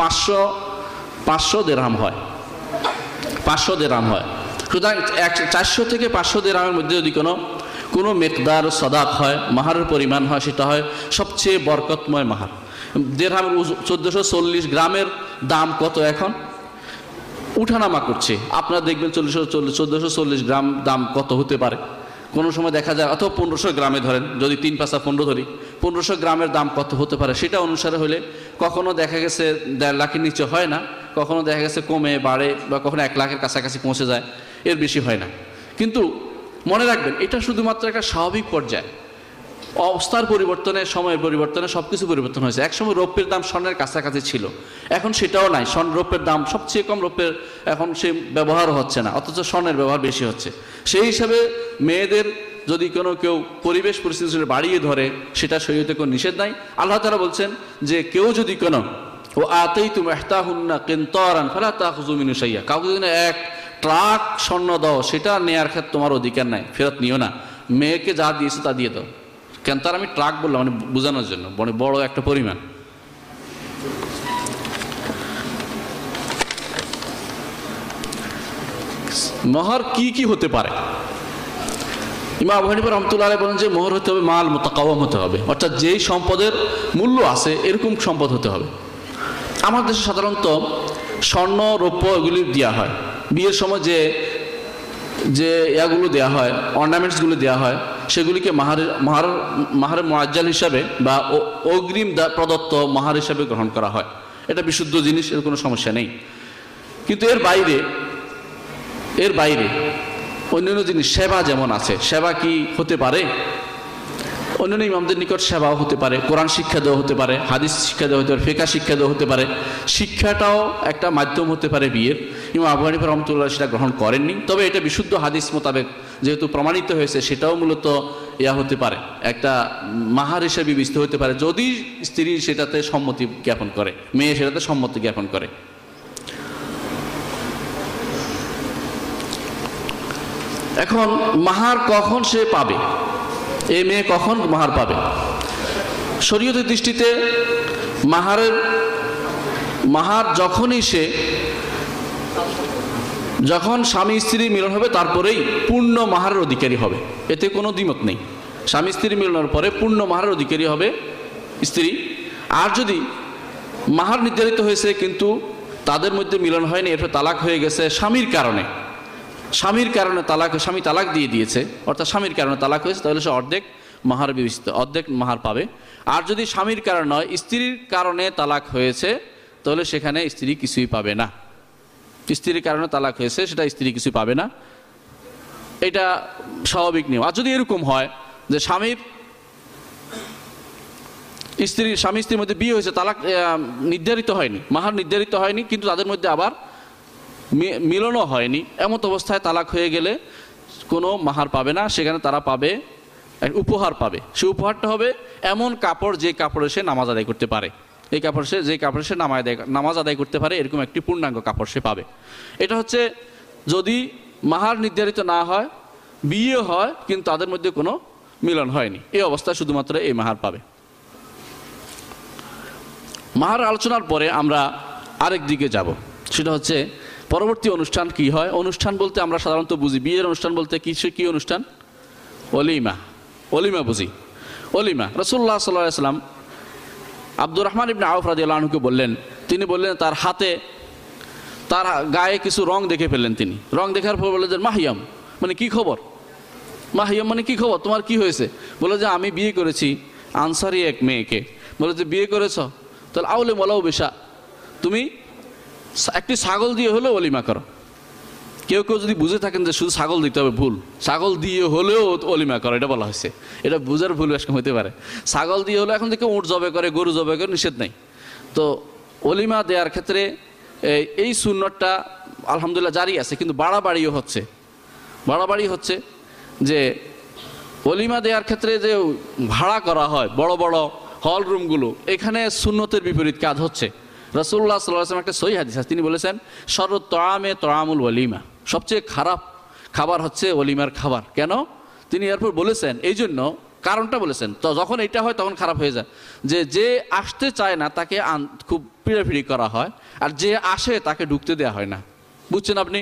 পাঁচশো পাঁচশো দেড়হাম হয়। পাঁচশো দেড়হাম হয়। সুতরাং এক, চারশো থেকে পাঁচশো দেড়হামের মধ্যে যদি কোনো কোনো মেকদার সদাক হয়, মাহারের পরিমাণ হয়, সেটা হয় সবচেয়ে বরকতময় মাহার দেড়হামের চোদ্দোশো চল্লিশ গ্রামের দাম কত এখন? উঠানামা করছে। আপনারা দেখবেন চল্লিশশো চল্লিশ চোদ্দোশো চল্লিশ গ্রাম দাম কত হতে পারে। কোনো সময় দেখা যায়, অথবা পনেরোশো গ্রামে ধরেন, যদি তিন পাঁচা পনেরো ধরি, পনেরোশো গ্রামের দাম কত হতে পারে? সেটা অনুসারে হলে কখনো দেখা গেছে দেড় লাখের নিচে হয় না, কখনো দেখা গেছে কমে, বাড়ে, বা কখনো এক লাখের কাছাকাছি পৌঁছে যায়, এর বেশি হয় না। কিন্তু মনে রাখবেন, এটা শুধুমাত্র একটা স্বাভাবিক পর্যায়। অবস্থার পরিবর্তনে, সময়ের পরিবর্তনে সব কিছু পরিবর্তন হয়েছে। একসময় রৌপ্যের দাম স্বর্ণের কাছাকাছি ছিল। এখন সেটাও নাই। স্বর্ণ রৌপ্যের দাম সবচেয়ে কম, রৌপ্যের এখন সে ব্যবহার হচ্ছে না, অথচ স্বর্ণের ব্যবহার বেশি হচ্ছে। সেই হিসাবে মেয়েদের যদি কোনো কেউ পরিবেশ পরিস্থিতি বাড়িয়ে ধরে, সেটা শরীয়তে কোনো নিষেধ নাই। আল্লাহ তারা বলছেন যে, কেউ যদি কোনো, ও আতেই তুমি এহতাহুন্না কেন্তরান ফেলা তা হুজুমিনু সাইয়া কাউকে যদি এক ট্রাক স্বর্ণ দাও, সেটা নেয়ার ক্ষেত্রে তোমার অধিকার নাই, ফেরত নিও না। মেয়েকে যা দিয়েছে তা দিয়ে দাও। কেন তার আমি ট্রাক বললাম মানে বোঝানোর জন্য মানে বড় একটা পরিমাণ। মহর কি কি হতে পারে? ইমা আবু হানিফা রহমতুল্লাহ বলেন যে মোহর হতে হবে, মাল মোতাকাওয়াম হতে হবে। অর্থাৎ যেই সম্পদের মূল্য আছে, এরকম সম্পদ হতে হবে। আমাদের দেশে সাধারণত স্বর্ণ, রৌপ্য এগুলি দেওয়া হয়। বিয়ের সময় যে যে ইয়াগুলো দেওয়া হয় অর্নামেন্টসগুলো দেওয়া হয়, সেগুলিকে মাহারের মাহার মাহারের মোয়াজ্জাল হিসাবে বা অগ্রিম প্রদত্ত মাহার হিসাবে গ্রহণ করা হয়। এটা বিশুদ্ধ জিনিস, এর কোনো সমস্যা নেই। কিন্তু এর বাইরে এর বাইরে অন্যান্য জিনিস, সেবা যেমন আছে, সেবা কি হতে পারে? অন্যান্য ইমামদের নিকট সেবাও হতে পারে, কোরআন শিক্ষা দেওয়া হতে পারে, হাদিস শিক্ষা দেওয়া হতে পারে, ফেকা শিক্ষা দেওয়া হতে পারে। শিক্ষাটাও একটা মাধ্যম হতে পারে বিয়ের। ইমাম আবু হানিফা রহমতুল্লাহ সেটা গ্রহণ করেননি। তবে এটা বিশুদ্ধ হাদিস মোতাবেক যেহেতু প্রমাণিত হয়েছে, সেটাও মূলত ইয়া হতে পারে, একটা মাহার হিসেবে বিবেচিত হতে পারে। যদি স্ত্রী সেটাতে সম্মতি জ্ঞাপন করে, মেয়ে সেটাতে সম্মতি জ্ঞাপন করে। এখন মাহার কখন সে পাবে? এই মেয়ে কখন মাহার পাবে? শরীয়তের দৃষ্টিতে মাহারের, মাহার যখনই সে, যখন স্বামী স্ত্রী মিলন হবে, তারপরেই পূর্ণ মাহারের অধিকারী হবে। এতে কোনো দ্বিমত নেই। স্বামী স্ত্রী মিলনের পরে পূর্ণ মাহারের অধিকারী হবে স্ত্রী। আর যদি মাহার নির্ধারিত হয়েছে, কিন্তু তাদের মধ্যে মিলন হয়নি, এরপর তালাক হয়ে গেছে স্বামীর কারণে। স্বামীর কারণে তালাক, স্বামী তালাক দিয়ে দিয়েছে, অর্থাৎ স্বামীর কারণে তালাক হয়েছে, তাহলে সে অর্ধেক মাহার বিবেচিত, অর্ধেক মাহার পাবে। আর যদি স্বামীর কারণে নয়, স্ত্রীর কারণে তালাক হয়েছে, তাহলে সেখানে স্ত্রী কিছুই পাবে না। স্ত্রীর কারণে তালাক হয়েছে, সেটা স্ত্রী কিছু পাবে না। এটা স্বাভাবিক নিয়ম। আর যদি এরকম হয় যে স্বামীর স্ত্রী স্বামী স্ত্রীর মধ্যে বিয়ে হয়েছে, তালাক নির্ধারিত হয়নি, মাহার নির্ধারিত হয়নি, কিন্তু তাদের মধ্যে আবার মিলনও হয়নি। এমত অবস্থায় তালাক হয়ে গেলে কোনো মাহার পাবে না। সেখানে তারা পাবে উপহার পাবে। সে উপহারটা হবে এমন কাপড় যে কাপড়ে সে নামাজ আদায় করতে পারে। এই কাপড় সে, যে কাপড়ে সে নামাজ আদায় নামাজ আদায় করতে পারে, এরকম একটি পূর্ণাঙ্গ কাপড় সে পাবে। এটা হচ্ছে যদি মাহার নির্ধারিত না হয়, বিয়ে হয়, কিন্তু তাদের মধ্যে কোনো মিলন হয়নি। এই অবস্থায় শুধুমাত্র এই মাহার পাবে। মাহার আলোচনার পরে আমরা আরেক দিকে যাব। সেটা হচ্ছে পরবর্তী অনুষ্ঠান কি হয়? অনুষ্ঠান বলতে আমরা সাধারণত বুঝি। বিয়ের অনুষ্ঠান বলতে কি কি অনুষ্ঠান? অলিমা। অলিমা বুঝি। অলিমা। রসুল্লাহ সাল্লাহ সাল্লাম আব্দুর রহমান ইবনে আউফ রাজি আল্লাহকে বললেন, তিনি বললেন, তার হাতে, তার গায়ে কিছু রং দেখে ফেললেন তিনি। রং দেখার পর বললেন মাহিয়াম। মানে কি খবর? মাহিয়াম মানে কি খবর? তোমার কি হয়েছে? বলে যে, আমি বিয়ে করেছি আনসারি এক মেয়েকে। বলে যে, বিয়ে করেছ? তাহলে আউলে মলাও বেশা, তুমি একটি ছাগল দিয়ে হলেও অলিমা করো। কেউ কেউ যদি বুঝে থাকেন যে শুধু ছাগল দিতে হবে, ভুল। ছাগল দিয়ে হলেও অলিমা করো, এটা বলা হয়েছে। এটা বুঝার ভুল এরকম হতে পারে। ছাগল দিয়ে হলে এখন থেকে উঁট জবে করে, গরু জবে করে, নিষেধ নেই। তো অলিমা দেওয়ার ক্ষেত্রে এই- এই সুন্নতটা আলহামদুলিল্লাহ জারি আছে, কিন্তু বাড়াবাড়িও হচ্ছে। বাড়াবাড়ি হচ্ছে যে অলিমা দেওয়ার ক্ষেত্রে যে ভাড়া করা হয়, বড় বড় হল রুমগুলো, এখানে সুন্নতের বিপরীত কাজ হচ্ছে। রসুল্লাহ সাল্লাম একটা সই হাদিস তিনি বলেছেন শরৎ তামে তামুল ওলিমা সবচেয়ে খারাপ খাবার হচ্ছে ওলিমার খাবার। কেন? তিনি এরপর বলেছেন এই জন্য কারণটা বলেছেন। তো যখন এটা হয় তখন খারাপ হয়ে যায়। যে যে আসতে চায় না তাকে খুব পিড়াপিড়ি করা হয়, আর যে আসে তাকে ঢুকতে দেওয়া হয় না। বুঝছেন আপনি?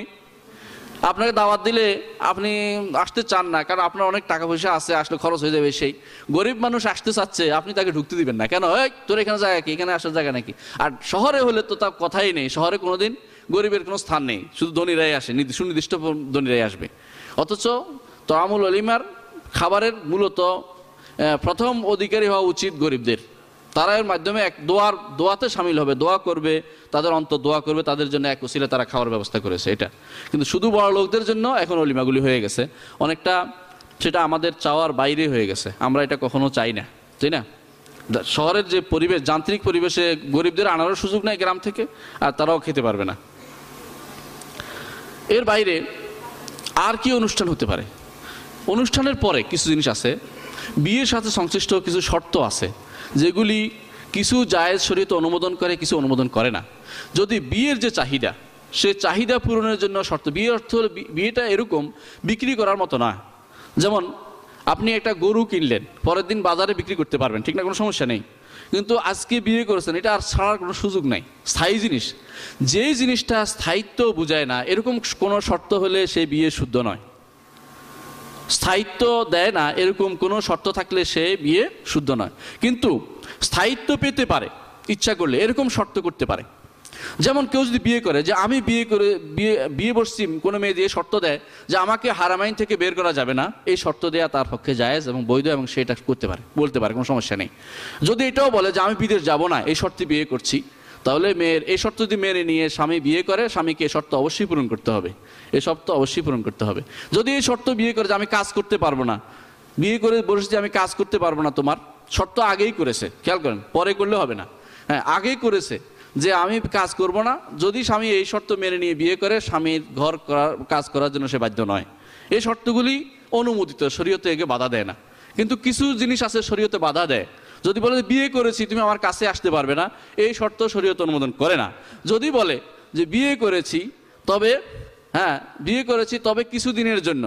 আপনাকে দাওয়াত দিলে আপনি আসতে চান না, কারণ আপনার অনেক টাকা পয়সা আছে, আসলে খরচ হয়ে যাবে সেই। গরিব মানুষ আসতে চাচ্ছে, আপনি তাকে ঢুকতে দিবেন না। কেন? এই, তোর এখানে জায়গা কি? এখানে আসার জায়গা নাকি? আর শহরে হলে তো তার কথাই নেই। শহরে কোনোদিন গরিবের কোনো স্থান নেই। শুধু ধনীরাই আসে, নির্দি- সুনির্দিষ্ট ধনীরাই আসবে। অথচ তরামুল অলিমার খাবারের মূলত প্রথম অধিকারী হওয়া উচিত গরিবদের। তারা এর মাধ্যমে এক দোয়ার, দোয়াতে সামিল হবে, দোয়া করবে, তাদের অন্তর দোয়া করবে, তাদের জন্য এক উচিলে তারা খাওয়ার ব্যবস্থা করেছে, এটা। কিন্তু শুধু বড় লোকদের জন্য এখন অলিমাগুলি হয়ে গেছে। অনেকটা সেটা আমাদের চাওয়ার বাইরে হয়ে গেছে। আমরা এটা কখনো চাই না, তাই না? শহরের যে পরিবেশ, যান্ত্রিক পরিবেশে গরিবদের আনারও সুযোগ নেই গ্রাম থেকে, আর তারাও খেতে পারবে না। এর বাইরে আর কি অনুষ্ঠান হতে পারে? অনুষ্ঠানের পরে কিছু জিনিস আছে। বিয়ের সাথে সংশ্লিষ্ট কিছু শর্ত আছে। যেগুলি কিছু জায়েজ শরীয়ত অনুমোদন করে, কিছু অনুমোদন করে না। যদি বিয়ের যে চাহিদা, সে চাহিদা পূরণের জন্য শর্ত বিয়ে অর্থ হলো বিয়েটা এরকম বিক্রি করার মতো না। যেমন, আপনি একটা গরু কিনলেন, পরের দিন বাজারে বিক্রি করতে পারবেন, ঠিক না? কোনো সমস্যা নেই। কিন্তু আজকে বিয়ে করেছেন, এটা আর ছাড়ার কোনো সুযোগ নাই, স্থায়ী জিনিস। যেই জিনিসটা স্থায়িত্ব বোঝায় না, এরকম কোনো শর্ত হলে সে বিয়ে শুদ্ধ নয়। স্থায়িত্ব দেয় না, এরকম কোনো শর্ত থাকলে সে বিয়ে শুদ্ধ নয়। কিন্তু স্থায়িত্ব পেতে পারে, ইচ্ছা করলে এরকম শর্ত করতে পারে। যেমন কেউ যদি বিয়ে করে যে আমি বিয়ে করে, বিয়ে বিয়ে বসছি, কোনো মেয়ে দিয়ে শর্ত দেয় যে আমাকে হারামাইন থেকে বের করা যাবে না, এই শর্ত দেওয়া তার পক্ষে জায়েজ এবং বৈধ এবং সেটা করতে পারে, বলতে পারে, কোনো সমস্যা নেই। যদি এটাও বলে যে আমি বিদেশ যাব না, এই শর্তে বিয়ে করছি তাহলে মেয়ের, এই শর্ত যদি মেনে নিয়ে স্বামী বিয়ে করে, স্বামীকে এই শর্ত অবশ্যই পূরণ করতে হবে। এই শর্ত অবশ্যই পূরণ করতে হবে। যদি এই শর্ত বিয়ে করে যে আমি কাজ করতে পারব না, বিয়ে করে বসে যে আমি কাজ করতে পারব না তোমার, শর্ত আগেই করেছে, খেয়াল করেন, পরে করলে হবে না। হ্যাঁ আগেই করেছে যে আমি কাজ করব না, যদি স্বামী এই শর্ত মেনে নিয়ে বিয়ে করে, স্বামীর ঘর করার, কাজ করার জন্য সে বাধ্য নয়। এই শর্তগুলি অনুমোদিত, শরীয়তে একে বাধা দেয় না। কিন্তু কিছু জিনিস আছে শরীয়তে বাধা দেয়। যদি বলে বিয়ে করেছি, তুমি আমার কাছে আসতে পারবে না, এই শর্ত শরীয়ত অনুমোদন করে না। যদি বলে যে বিয়ে করেছি, তবে হ্যাঁ বিয়ে করেছি, তবে কিছু দিনের জন্য,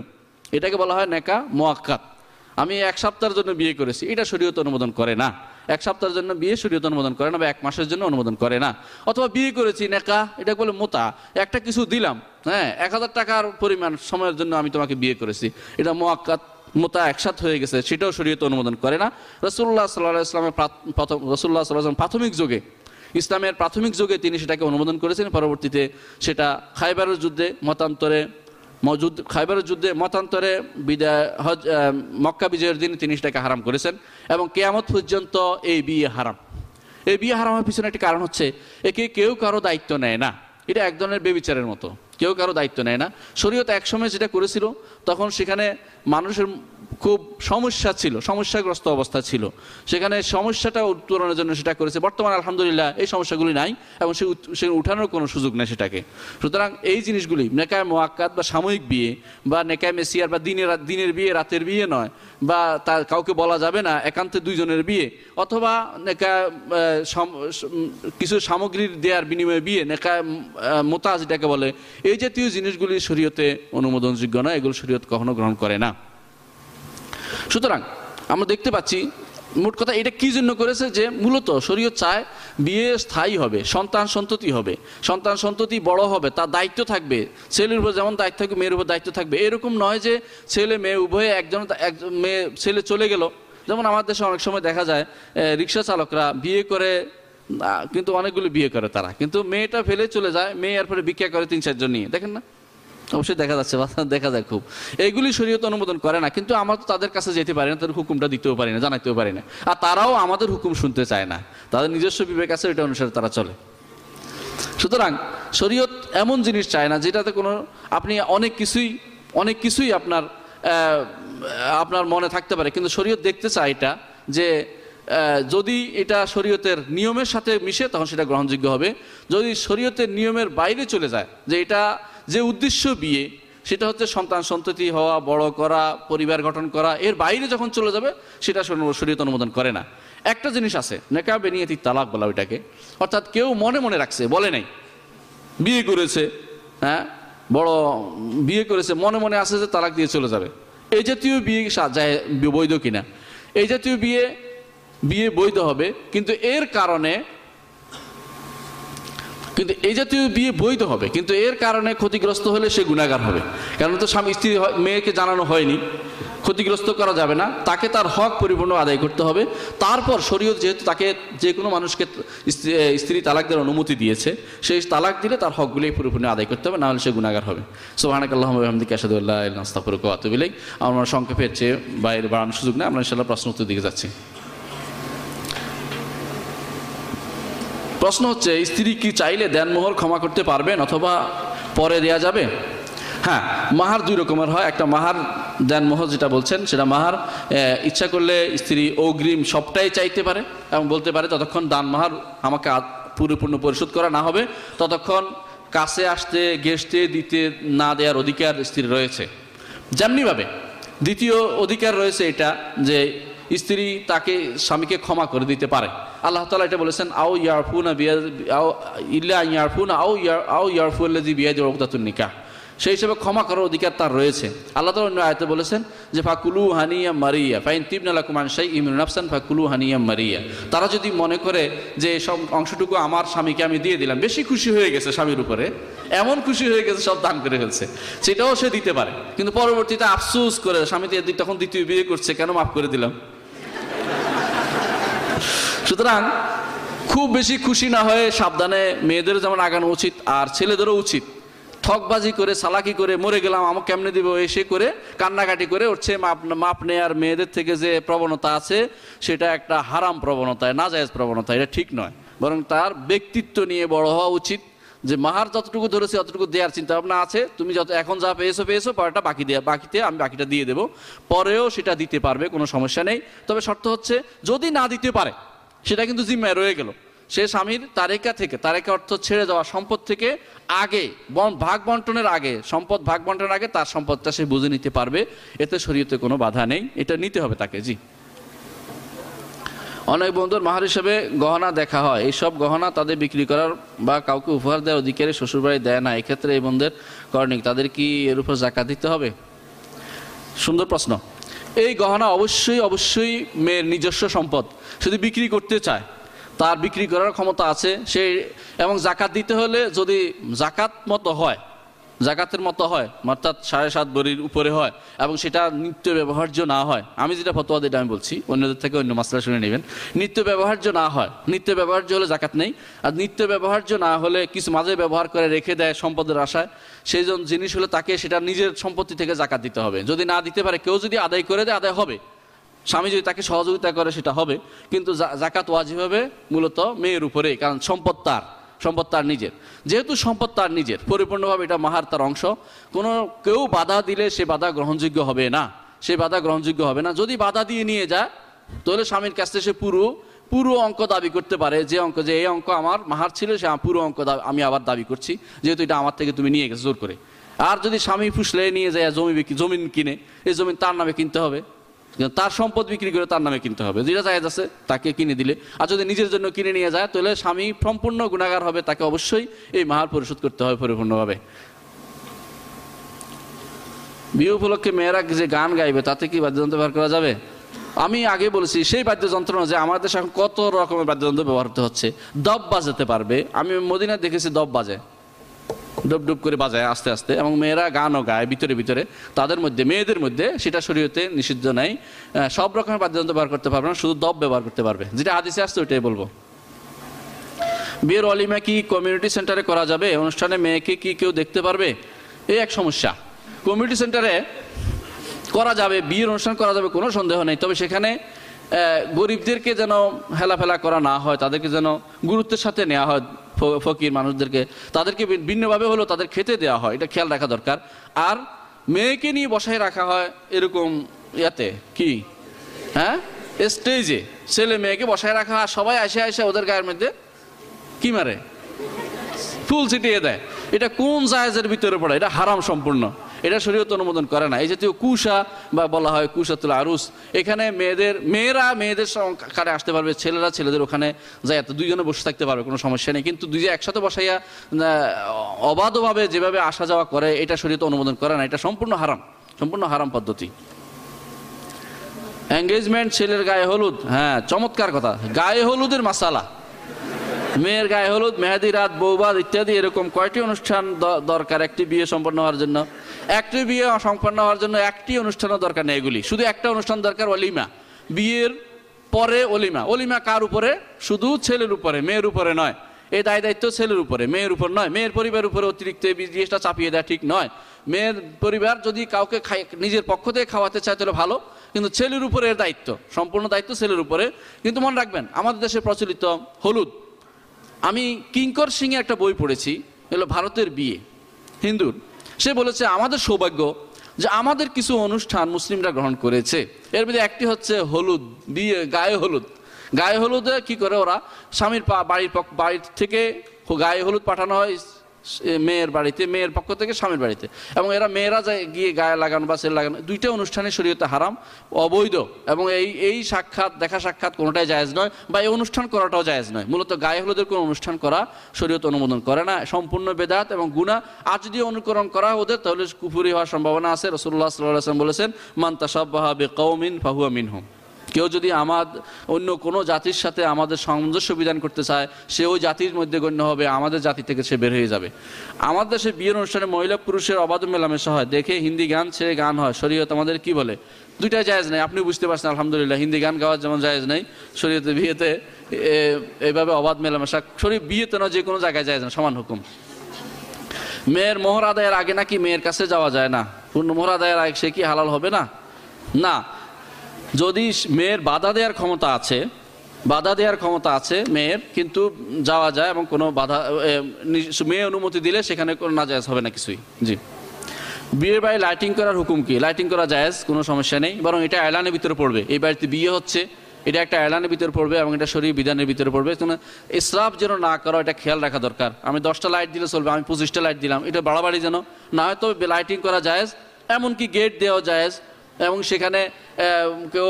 এটাকে বলা হয় নেকা মোয়াক্কাত আমি এক সপ্তাহের জন্য বিয়ে করেছি, এটা শরীয়ত অনুমোদন করে না। এক সপ্তাহের জন্য বিয়ে শরীয়ত অনুমোদন করে না বা এক মাসের জন্য অনুমোদন করে না। অথবা বিয়ে করেছি, নেকা এটা বলে মোতা, একটা কিছু দিলাম হ্যাঁ এক হাজার টাকার পরিমাণ সময়ের জন্য আমি তোমাকে বিয়ে করেছি, এটা মোয়াক্কাত মোতা একসাথ হয়ে গেছে, সেটাও শরীয়ত অনুমোদন করে না। রসুল্লাহ সাল্লাহ ইসলামের রসুল্লাহ সাল্লাহ প্রাথমিক যুগে, ইসলামের প্রাথমিক যুগে তিনি সেটাকে অনুমোদন করেছেন। পরবর্তীতে সেটা খাইবারের যুদ্ধে মতান্তরে মজুদ, খাইবারের যুদ্ধে মতান্তরে বিদায়, হজ মক্কা বিজয়ের দিন তিনি সেটাকে হারাম করেছেন এবং কেয়ামত পর্যন্ত এই বিয়ে হারাম। এই বিয়ে হারামের পিছনে একটি কারণ হচ্ছে, একে কেউ কারও দায়িত্ব নেয় না। এটা এক ধরনের বেবিচারের মতো। কেউ কারও দায়িত্ব নেয় না। শরীয়ত একসময় যেটা করেছিল তখন সেখানে মানুষের খুব সমস্যা ছিল, সমস্যাগ্রস্ত অবস্থা ছিল। সেখানে সমস্যাটা উত্তরণের জন্য সেটা করেছে। বর্তমানে আলহামদুলিল্লাহ এই সমস্যাগুলি নাই এবং সে সে উঠানোর কোনো সুযোগ নেই সেটাকে। সুতরাং এই জিনিসগুলি নেকায় মোয়াক্কাত বা সাময়িক বিয়ে বা নেকায় মেসিয়ার বা দিনের দিনের বিয়ে রাতের বিয়ে নয় বা তার কাউকে বলা যাবে না একান্তে দুইজনের বিয়ে অথবা নেকা কিছু সামগ্রীর দেওয়ার বিনিময়ে বিয়ে নেকা মোতাজ যেটাকে বলে। এই জাতীয় জিনিসগুলি শরীয়তে অনুমোদনযোগ্য নয়, এগুলো শরীয়ত কখনো গ্রহণ করে না। সুতরাং আমরা দেখতে পাচ্ছি, মোট কথা এটা কি জন্য করেছে যে মূলত শরীয়ত চায় বিয়ে স্থায়ী হবে, সন্তান সন্ততি হবে। সন্তান সন্ততি বড় হবে, তার দায়িত্ব থাকবে। ছেলের উপর যেমন দায়িত্ব থাকবে, মেয়ের উপর দায়িত্ব থাকবে। এরকম নয় যে ছেলে মেয়ে উভয়ে একজন একজন মেয়ে ছেলে চলে গেল। যেমন আমাদের দেশে অনেক সময় দেখা যায় রিক্সা চালকরা বিয়ে করে কিন্তু অনেকগুলো বিয়ে করে তারা। কিন্তু মেয়েটা ফেলে চলে যায়, মেয়ে এরপরে ভিক্ষা করে তিন চারজন নিয়ে। দেখেন না? অবশ্যই দেখা যাচ্ছে দেখা যায় খুব। এইগুলি শরীয়ত অনুমোদন করে না, কিন্তু আমরা তো তাদের কাছে যেতে পারি না, তাদের হুকুমটা দিতেও পারি না, জানাইতেও পারি না। আর তারাও আমাদের হুকুম শুনতে চায় না। তাদের নিজস্ব বিবেক আছে ওইটা অনুসারে তারা চলে। সুতরাং শরীয়ত এমন জিনিস চায় না, যেটাতে কোনো, আপনি অনেক কিছুই অনেক কিছুই আপনার আপনার মনে থাকতে পারে। কিন্তু শরীয়ত দেখতে চায় এটা, যে যদি এটা শরীয়তের নিয়মের সাথে মিশে, তখন সেটা গ্রহণযোগ্য হবে। যদি শরীয়তের নিয়মের বাইরে চলে যায়, যে এটা যে উদ্দেশ্য বিয়ে, সেটা হচ্ছে সন্তান সন্ততি হওয়া, বড় করা, পরিবার গঠন করা, এর বাইরে যখন চলে যাবে, সেটা শরীয়- শরীয়ত অনুমোদন করে না। একটা জিনিস আছে, নেকা বেনিয়তি তালাক বলা ওইটাকে, অর্থাৎ কেউ মনে মনে রাখছে, বলে নাই, বিয়ে করেছে হ্যাঁ বড় বিয়ে করেছে, মনে মনে আছে যে তালাক দিয়ে চলে যাবে। এই জাতীয় বিয়ে যায় বৈধ কিনা? এই জাতীয় বিয়ে বিয়ে বৈধ হবে, কিন্তু এর কারণে কিন্তু এই জাতীয় বিয়ে বৈধ হবে, কিন্তু এর কারণে ক্ষতিগ্রস্ত হলে সে গুণাগার হবে। কারণ তো স্বামী, স্ত্রী মেয়েকে জানানো হয়নি। ক্ষতিগ্রস্ত করা যাবে না, তাকে তার হক পরিপূর্ণ আদায় করতে হবে। তারপর শরীয়ত যেহেতু তাকে যে কোনো মানুষকে স্ত্রী তালাক দেওয়ার অনুমতি দিয়েছে সেই তালাক দিলে তার হকগুলি পরিপূর্ণ আদায় করতে হবে, নাহলে সে গুণাগার হবে। সোহানাক আল্লাহ হামদিকে আসাদুল্লাহ নাস্তাফরুক আতুবিলাই আমরা সংক্ষেপে হচ্ছে বাইরে বাড়ানোর সুযোগ নেই, আমরা ইনশাল্লাহ প্রশ্ন উত্তর দিকে যাচ্ছি। প্রশ্ন হচ্ছে স্ত্রী কি চাইলে দেনমোহর ক্ষমা করতে পারবেন অথবা পরে দেয়া যাবে? হ্যাঁ মাহার দুই রকমের হয়। একটা মাহার দেনমোহর যেটা বলছেন, সেটা মাহার ইচ্ছা করলে স্ত্রী অগ্রিম সবটাই চাইতে পারে এবং বলতে পারে, ততক্ষণ দান মাহার আমাকে পরিপূর্ণ পরিশোধ করা না হবে। ততক্ষণ কাছে আসতে, গেস্টে দিতে না দেওয়ার অধিকার স্ত্রীর রয়েছে। যেমনিভাবে, দ্বিতীয় অধিকার রয়েছে এটা যে স্ত্রী তাকে স্বামীকে ক্ষমা করে দিতে পারে। আল্লাহ তালা এটা বলেছেন, আও ইয়ারফুনা বিয়া ইল্লা ইয়ারফুনা, আও ইয়ার আও ইয়ারফুল্লাজি বিয়াদি রক্তাতুন নিকাহ। সেই হিসেবে ক্ষমা করার অধিকার তার রয়েছে। আল্লাহ তালা অন্য আয়তে বলেছেন যে, ফাকুলু হানিয়া মারিয়া, ফাইন তিবনালা কুমান শাই ইমিন নাফসান ফাকুলু হানিয়া মারিয়া। তারা যদি মনে করে যে, সব অংশটুকু আমার স্বামীকে আমি দিয়ে দিলাম, বেশি খুশি হয়ে গেছে স্বামীর উপরে, এমন খুশি হয়ে গেছে, সব দান করে ফেলছে। সেটাও সে দিতে পারে। কিন্তু পরবর্তীতে আফসুস করে, স্বামী তখন দ্বিতীয় বিয়ে করছে, কেন মাফ করে দিলাম? সুতরাং খুব বেশি খুশি না হয়ে সাবধানে মেয়েদের যেমন আগানো উচিত আর ছেলেদেরও উচিত। ঠকবাজি করে সালাকি করে, মরে গেলাম, আমাকে কেমনে দিব? এসে করে, কান্নাকাটি করে উঠছে। মাপ মাপ নেয়ার মেয়েদের থেকে যে প্রবণতা আছে, সেটা একটা হারাম প্রবণতা, নাজায়েজ প্রবণতা, এটা ঠিক নয়। বরং তার ব্যক্তিত্ব নিয়ে বড় হওয়া উচিত যে, মাহার যতটুকু ধরেছে ততটুকু দেওয়ার চিন্তা ভাবনা আছে। তুমি যত এখন যা পেয়েছ পেয়েছ, পরেরটা বাকি দেওয়া বাকিতে আমি বাকিটা দিয়ে দেবো। পরেও সেটা দিতে পারবে, কোনো সমস্যা নেই। তবে শর্ত হচ্ছে, যদি না দিতে পারে সেটা কিন্তু জিম্মায় রয়ে গেল। সে স্বামীর তারেকা থেকে, তারেকা অর্থ ছেড়ে দেওয়া সম্পদ থেকে আগে ভাগ বন্টনের আগে, সম্পদ ভাগ বন্টনের আগে তার সম্পদটা সে বুঝে নিতে পারবে। এতে শরীয়তে কোনো বাধা নেই। এটা নিতে হবে তাকে, জি। অনেক বন্ধুর মাহার হিসেবে গহনা দেখা হয়। এইসব গহনা তাদের বিক্রি করার বা কাউকে উপহার দেওয়ার অধিকারে শ্বশুরবাড়ি দেয় না। এক্ষেত্রে এই বন্ধুদের করণিক তাদের কি এর উপর জাকাত দিতে হবে? সুন্দর প্রশ্ন। এই গহনা অবশ্যই অবশ্যই মেয়ের নিজস্ব সম্পদ। যদি বিক্রি করতে চায়, তার বিক্রি করার ক্ষমতা আছে, সে এবং জাকাত দিতে হলে যদি জাকাত মতো হয়, জাকাতের মতো হয়, অর্থাৎ সাড়ে সাত বড়ির উপরে হয় এবং সেটা নিত্য ব্যবহার্য না হয়, আমি যেটা ফতোয়া দিটা আমি বলছি, অন্যদের থেকে অন্য মাসলা শুনে নেবেন, নিত্য ব্যবহার্য না হয়, নিত্য ব্যবহার্য হলে জাকাত নেই, আর নিত্য ব্যবহার্য না হলে কিছু মাঝে ব্যবহার করে রেখে দেয় সম্পদের আশায়, সেই জিনিস হলে তাকে সেটা নিজের সম্পত্তি থেকে জাকাত দিতে হবে, যদি না দিতে পারে, কেউ যদি আদায় করে দেয়, আদায় হবে। স্বামী যদি তাকে সহযোগিতা করে, সেটা হবে। কিন্তু জাকাত ওয়াজিব হবে মূলত মেয়ের উপরে কারণ সম্পদ তার সম্পদ তার নিজের। যেহেতু সম্পদ তার নিজের, পরিপূর্ণভাবে এটা মাহার তার অংশ। কোনো, কেউ বাধা দিলে সে বাধা গ্রহণযোগ্য হবে না। সে বাধা গ্রহণযোগ্য হবে না। যদি বাধা দিয়ে নিয়ে যায়, তাহলে স্বামীর কাছ থেকে সে পুরো পুরো অঙ্ক দাবি করতে পারে, যে অঙ্ক, যে এই অঙ্ক আমার মাহার ছিল, সে পুরো অঙ্ক আমি আবার দাবি করছি, যেহেতু এটা আমার থেকে তুমি নিয়ে গেছো, জোর করে। আর যদি স্বামী ফুসলে, নিয়ে যায়, জমি জমিন কিনে, এই জমিন তার নামে কিনতে হবে। তার সম্পদ বিক্রি করে তার নামে কিনতে হবে। যেটা জায়েজ আছে, তাকে কিনে দিলে। আর যদি নিজের জন্য কিনে নিয়ে যায়, তাহলে স্বামী সম্পূর্ণ গুণাগার হবে, তাকে অবশ্যই এই মাহার পরিশোধ করতে হবে পরিপূর্ণভাবে। বিয়ে উপলক্ষে মেয়েরা যে গান গাইবে, তাতে কি বাদ্যযন্ত্র ব্যবহার করা যাবে? আমি আগে বলেছি, সেই বাদ্যযন্ত্র যে আমাদের দেশে এখন কত রকমের বাদ্যযন্ত্র ব্যবহৃত হচ্ছে। দব বাজাতে পারবে। আমি মদিনায় দেখেছি দব বাজে। ডুব ডুব করে বাজায় আস্তে আস্তে এবং মেয়েরা গানও গায় ভিতরে ভিতরে। তাদের মধ্যে, মেয়েদের মধ্যে সেটা শরীয়তে নিষিদ্ধ নাই। সব রকমের বাদ্যযন্ত্র ব্যবহার করতে পারবে না, শুধু দব ব্যবহার করতে পারবে। যেটা হাদিসে আসছে, ওইটাই বলব। বিয়ের অলিমা কি কমিউনিটি সেন্টারে করা যাবে? অনুষ্ঠানে মেয়েকে কি কেউ দেখতে পারবে? এই এক সমস্যা। কমিউনিটি সেন্টারে করা যাবে, বিয়ের অনুষ্ঠান করা যাবে, কোনো সন্দেহ নেই। তবে সেখানে গরিবদেরকে যেন হেলাফেলা করা না হয়, তাদেরকে যেন গুরুত্বের সাথে নেওয়া হয়। ফকির মানুষদেরকে, তাদেরকে ভিন্নভাবে হলেও তাদের খেতে দেওয়া হয়, এটা খেয়াল রাখা দরকার। আর মেয়েকে নিয়ে বসায় রাখা হয় এরকম ইয়াতে, কি? হ্যাঁ? স্টেজে, ছেলে মেয়েকে বসায় রাখা হয় সবাই আসে আসে ওদের গায়ের মধ্যে কি মারে? ফুল ছিটিয়ে দেয়। এটা কোন জাহাজের ভিতরে পড়ে? এটা হারাম সম্পূর্ণ। এটা শরীয়ত অনুমোদন করে না। এই জাতীয় কুষা বা বলা হয় কুশাতুল আরুস, এখানে মেয়েদের, মেয়েরা মেয়েদের কারে আসতে পারবে, ছেলেরা ছেলেদের ওখানে যায়, এত দুইজনে বসে থাকতে পারবে, কোনো সমস্যা নেই। কিন্তু দুই যে একসাথে বসাইয়া অবাধভাবে যেভাবে আসা যাওয়া করে, এটা শরীয়ত অনুমোদন করে না। এটা সম্পূর্ণ হারাম সম্পূর্ণ হারাম পদ্ধতি। এঙ্গেজমেন্ট ছেলের গায়ে হলুদ হ্যাঁ চমৎকার কথা। গায়ে হলুদের মাসালা। মেয়ের গায়ে হলুদ, মেহেদি, রাত বৌবাদ ইত্যাদি এরকম কয়টি অনুষ্ঠান দরকার? একটি বিয়ে সম্পন্ন হওয়ার জন্য। একটি বিয়ে সম্পন্ন হওয়ার জন্য একটি অনুষ্ঠানও দরকার নেই এগুলি। শুধু একটা অনুষ্ঠান দরকার, অলিমা। বিয়ের পরে অলিমা। অলিমা কার উপরে? শুধু ছেলের উপরে, মেয়ের উপরে নয়। এই দায় দায়িত্ব ছেলের উপরে, মেয়ের উপর নয়। মেয়ের পরিবারের উপরে অতিরিক্ত এই জিনিসটা চাপিয়ে দেওয়া ঠিক নয়। মেয়ের পরিবার যদি কাউকে খাই নিজের পক্ষ থেকে খাওয়াতে চায় তাহলে ভালো, কিন্তু ছেলের উপরে এর দায়িত্ব। সম্পূর্ণ দায়িত্ব ছেলের উপরে। কিন্তু মনে রাখবেন, আমাদের দেশে প্রচলিত হলুদ। আমি কিঙ্কর সিং একটা বই পড়েছি হলো ভারতের বিয়ে, হিন্দুর। সে বলেছে, আমাদের সৌভাগ্য যে আমাদের কিছু অনুষ্ঠান মুসলিমরা গ্রহণ করেছে। এর মধ্যে একটি হচ্ছে হলুদ, বিয়ে, গায়ে হলুদ। গায়ে হলুদে কি করে ওরা? স্বামীর পা- বাড়ির বাড়ির থেকে গায়ে হলুদ পাঠানো হয় মেয়ের বাড়িতে, মেয়ের পক্ষ থেকে স্বামীর বাড়িতে। এবং এরা মেয়েরা যায় গিয়ে গায়ে লাগানো বা সেল লাগানো, দুইটা অনুষ্ঠানে শরীয়তে হারাম, অবৈধ। এবং এই এই সাক্ষাৎ, দেখা সাক্ষাৎ কোনোটাই জায়েজ নয় বা এই অনুষ্ঠান করাটাও জায়েজ নয়। মূলত গায়ে হলুদের কোনো অনুষ্ঠান করা শরীয়ত অনুমোদন করে না। সম্পূর্ণ বেদাত এবং গুণা আর যদি অনুকরণ করা ওদের তাহলে কুফুরি হওয়ার সম্ভাবনা আছে। রসুল্লাহ সাল্লাহ বলেছেন, মান তাসাব্বাহা বে কৌমিন ফাহুয়া মিনহুম। কেউ যদি আমার, অন্য কোনো জাতির সাথে আমাদের সামঞ্জস্য বিধান করতে চায়, সে ওই জাতির মধ্যে গণ্য হবে, আমাদের জাতি থেকে সে বের হয়ে যাবে। আমাদের দেশে বিয়ের অনুষ্ঠানে মহিলা পুরুষের অবাধ মেলামেশা হয়, দেখে হিন্দি গান ছেড়ে গান হয়, শরীয়ত আমাদের কি বলে? দুইটা জায়েজ নেই, আপনি বুঝতে পারছেন, আলহামদুলিল্লাহ, হিন্দি গান গাওয়ার যেমন জায়েজ নেই, শরীয়তে বিয়েতে এ- এইভাবে অবাধ মেলামেশা শরীর বিয়েতে না, যে কোনো জায়গায় জায়েজ না, সমান হুকুম। মেয়ের মোহর আদায়ের আগে নাকি মেয়ের কাছে যাওয়া যায় না? পূর্ণ মোহর আদায়ের আগে সে কি হালাল হবে না? না যদি মেয়ের বাধা দেওয়ার ক্ষমতা আছে, বাধা দেওয়ার ক্ষমতা আছে মেয়ের, কিন্তু যাওয়া যায় এবং কোনো বাধা মেয়ে অনুমতি দিলে সেখানে কোনো না জায়েজ হবে না কিছুই। জি। বিয়ের বাড়ি লাইটিং করার হুকুম কি? লাইটিং করা জায়েজ, কোনো সমস্যা নেই। বরং এটা এলানের ভিতরে পড়বে। এই বাড়িতে বিয়ে হচ্ছে, এটা একটা এলানের ভিতরে পড়বে এবং এটা শরীর বিধানের ভিতরে পড়বে। ইসরাফ যেন না করা, এটা খেয়াল রাখা দরকার। আমি দশটা লাইট দিলে চলবে, আমি পঁচিশটা লাইট দিলাম। এটা বাড়াবাড়ি যেন না হয়তো লাইটিং করা জায়েজ, এমনকি গেট দেওয়া জায়েজ। এবং সেখানে কেউ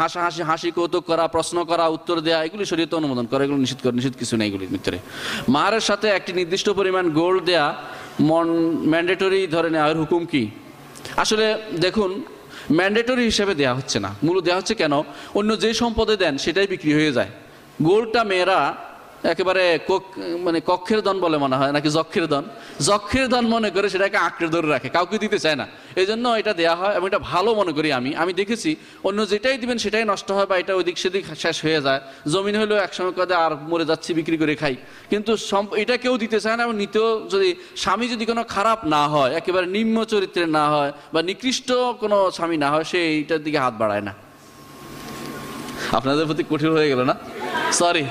হাসা হাসি হাসি কৌতুক করা, প্রশ্ন করা, উত্তর দেওয়া এগুলি শরীয়ত অনুমোদন করে, এগুলো নিষিদ্ধ করে নিষিদ্ধ কিছু নেই এগুলির ভিতরে। মাহারের সাথে একটি নির্দিষ্ট পরিমাণ গোল্ড দেয়া, মন ম্যান্ডেটরি ধরে নেওয়ার হুকুম কি? আসলে দেখুন ম্যান্ডেটরি হিসেবে দেওয়া হচ্ছে না। মূলত দেওয়া হচ্ছে কেন? অন্য যে সম্পদে দেন, সেটাই বিক্রি হয়ে যায়। গোল্ডটা মেয়েরা একেবারে মানে কক্ষের দন বলে মনে হয়, নাকি যক্ষের দন? যক্ষের দন মনে করে সেটাকে আঁকড়ে ধরে রাখে, কাউকে দিতে চায় না। এই জন্য এটা দেওয়া হয় এবং এটা ভালো মনে করি আমি। আমি দেখেছি, অন্য যেটাই দিবেন সেটাই নষ্ট হয় বা এটা ওইদিক সেদিক শেষ হয়ে যায়। জমিন হলেও একসময় কাদে আর মরে যাচ্ছি, বিক্রি করে খাই। কিন্তু এটা কেউ দিতে চায় না এবং নিতেও যদি স্বামী যদি কোনো খারাপ না হয়, একেবারে নিম্ন চরিত্রের না হয় বা নিকৃষ্ট কোনো স্বামী না হয়, সে এইটার দিকে হাত বাড়ায় না। আপনাদের প্রতি কঠিন হয়ে গেল না? সরি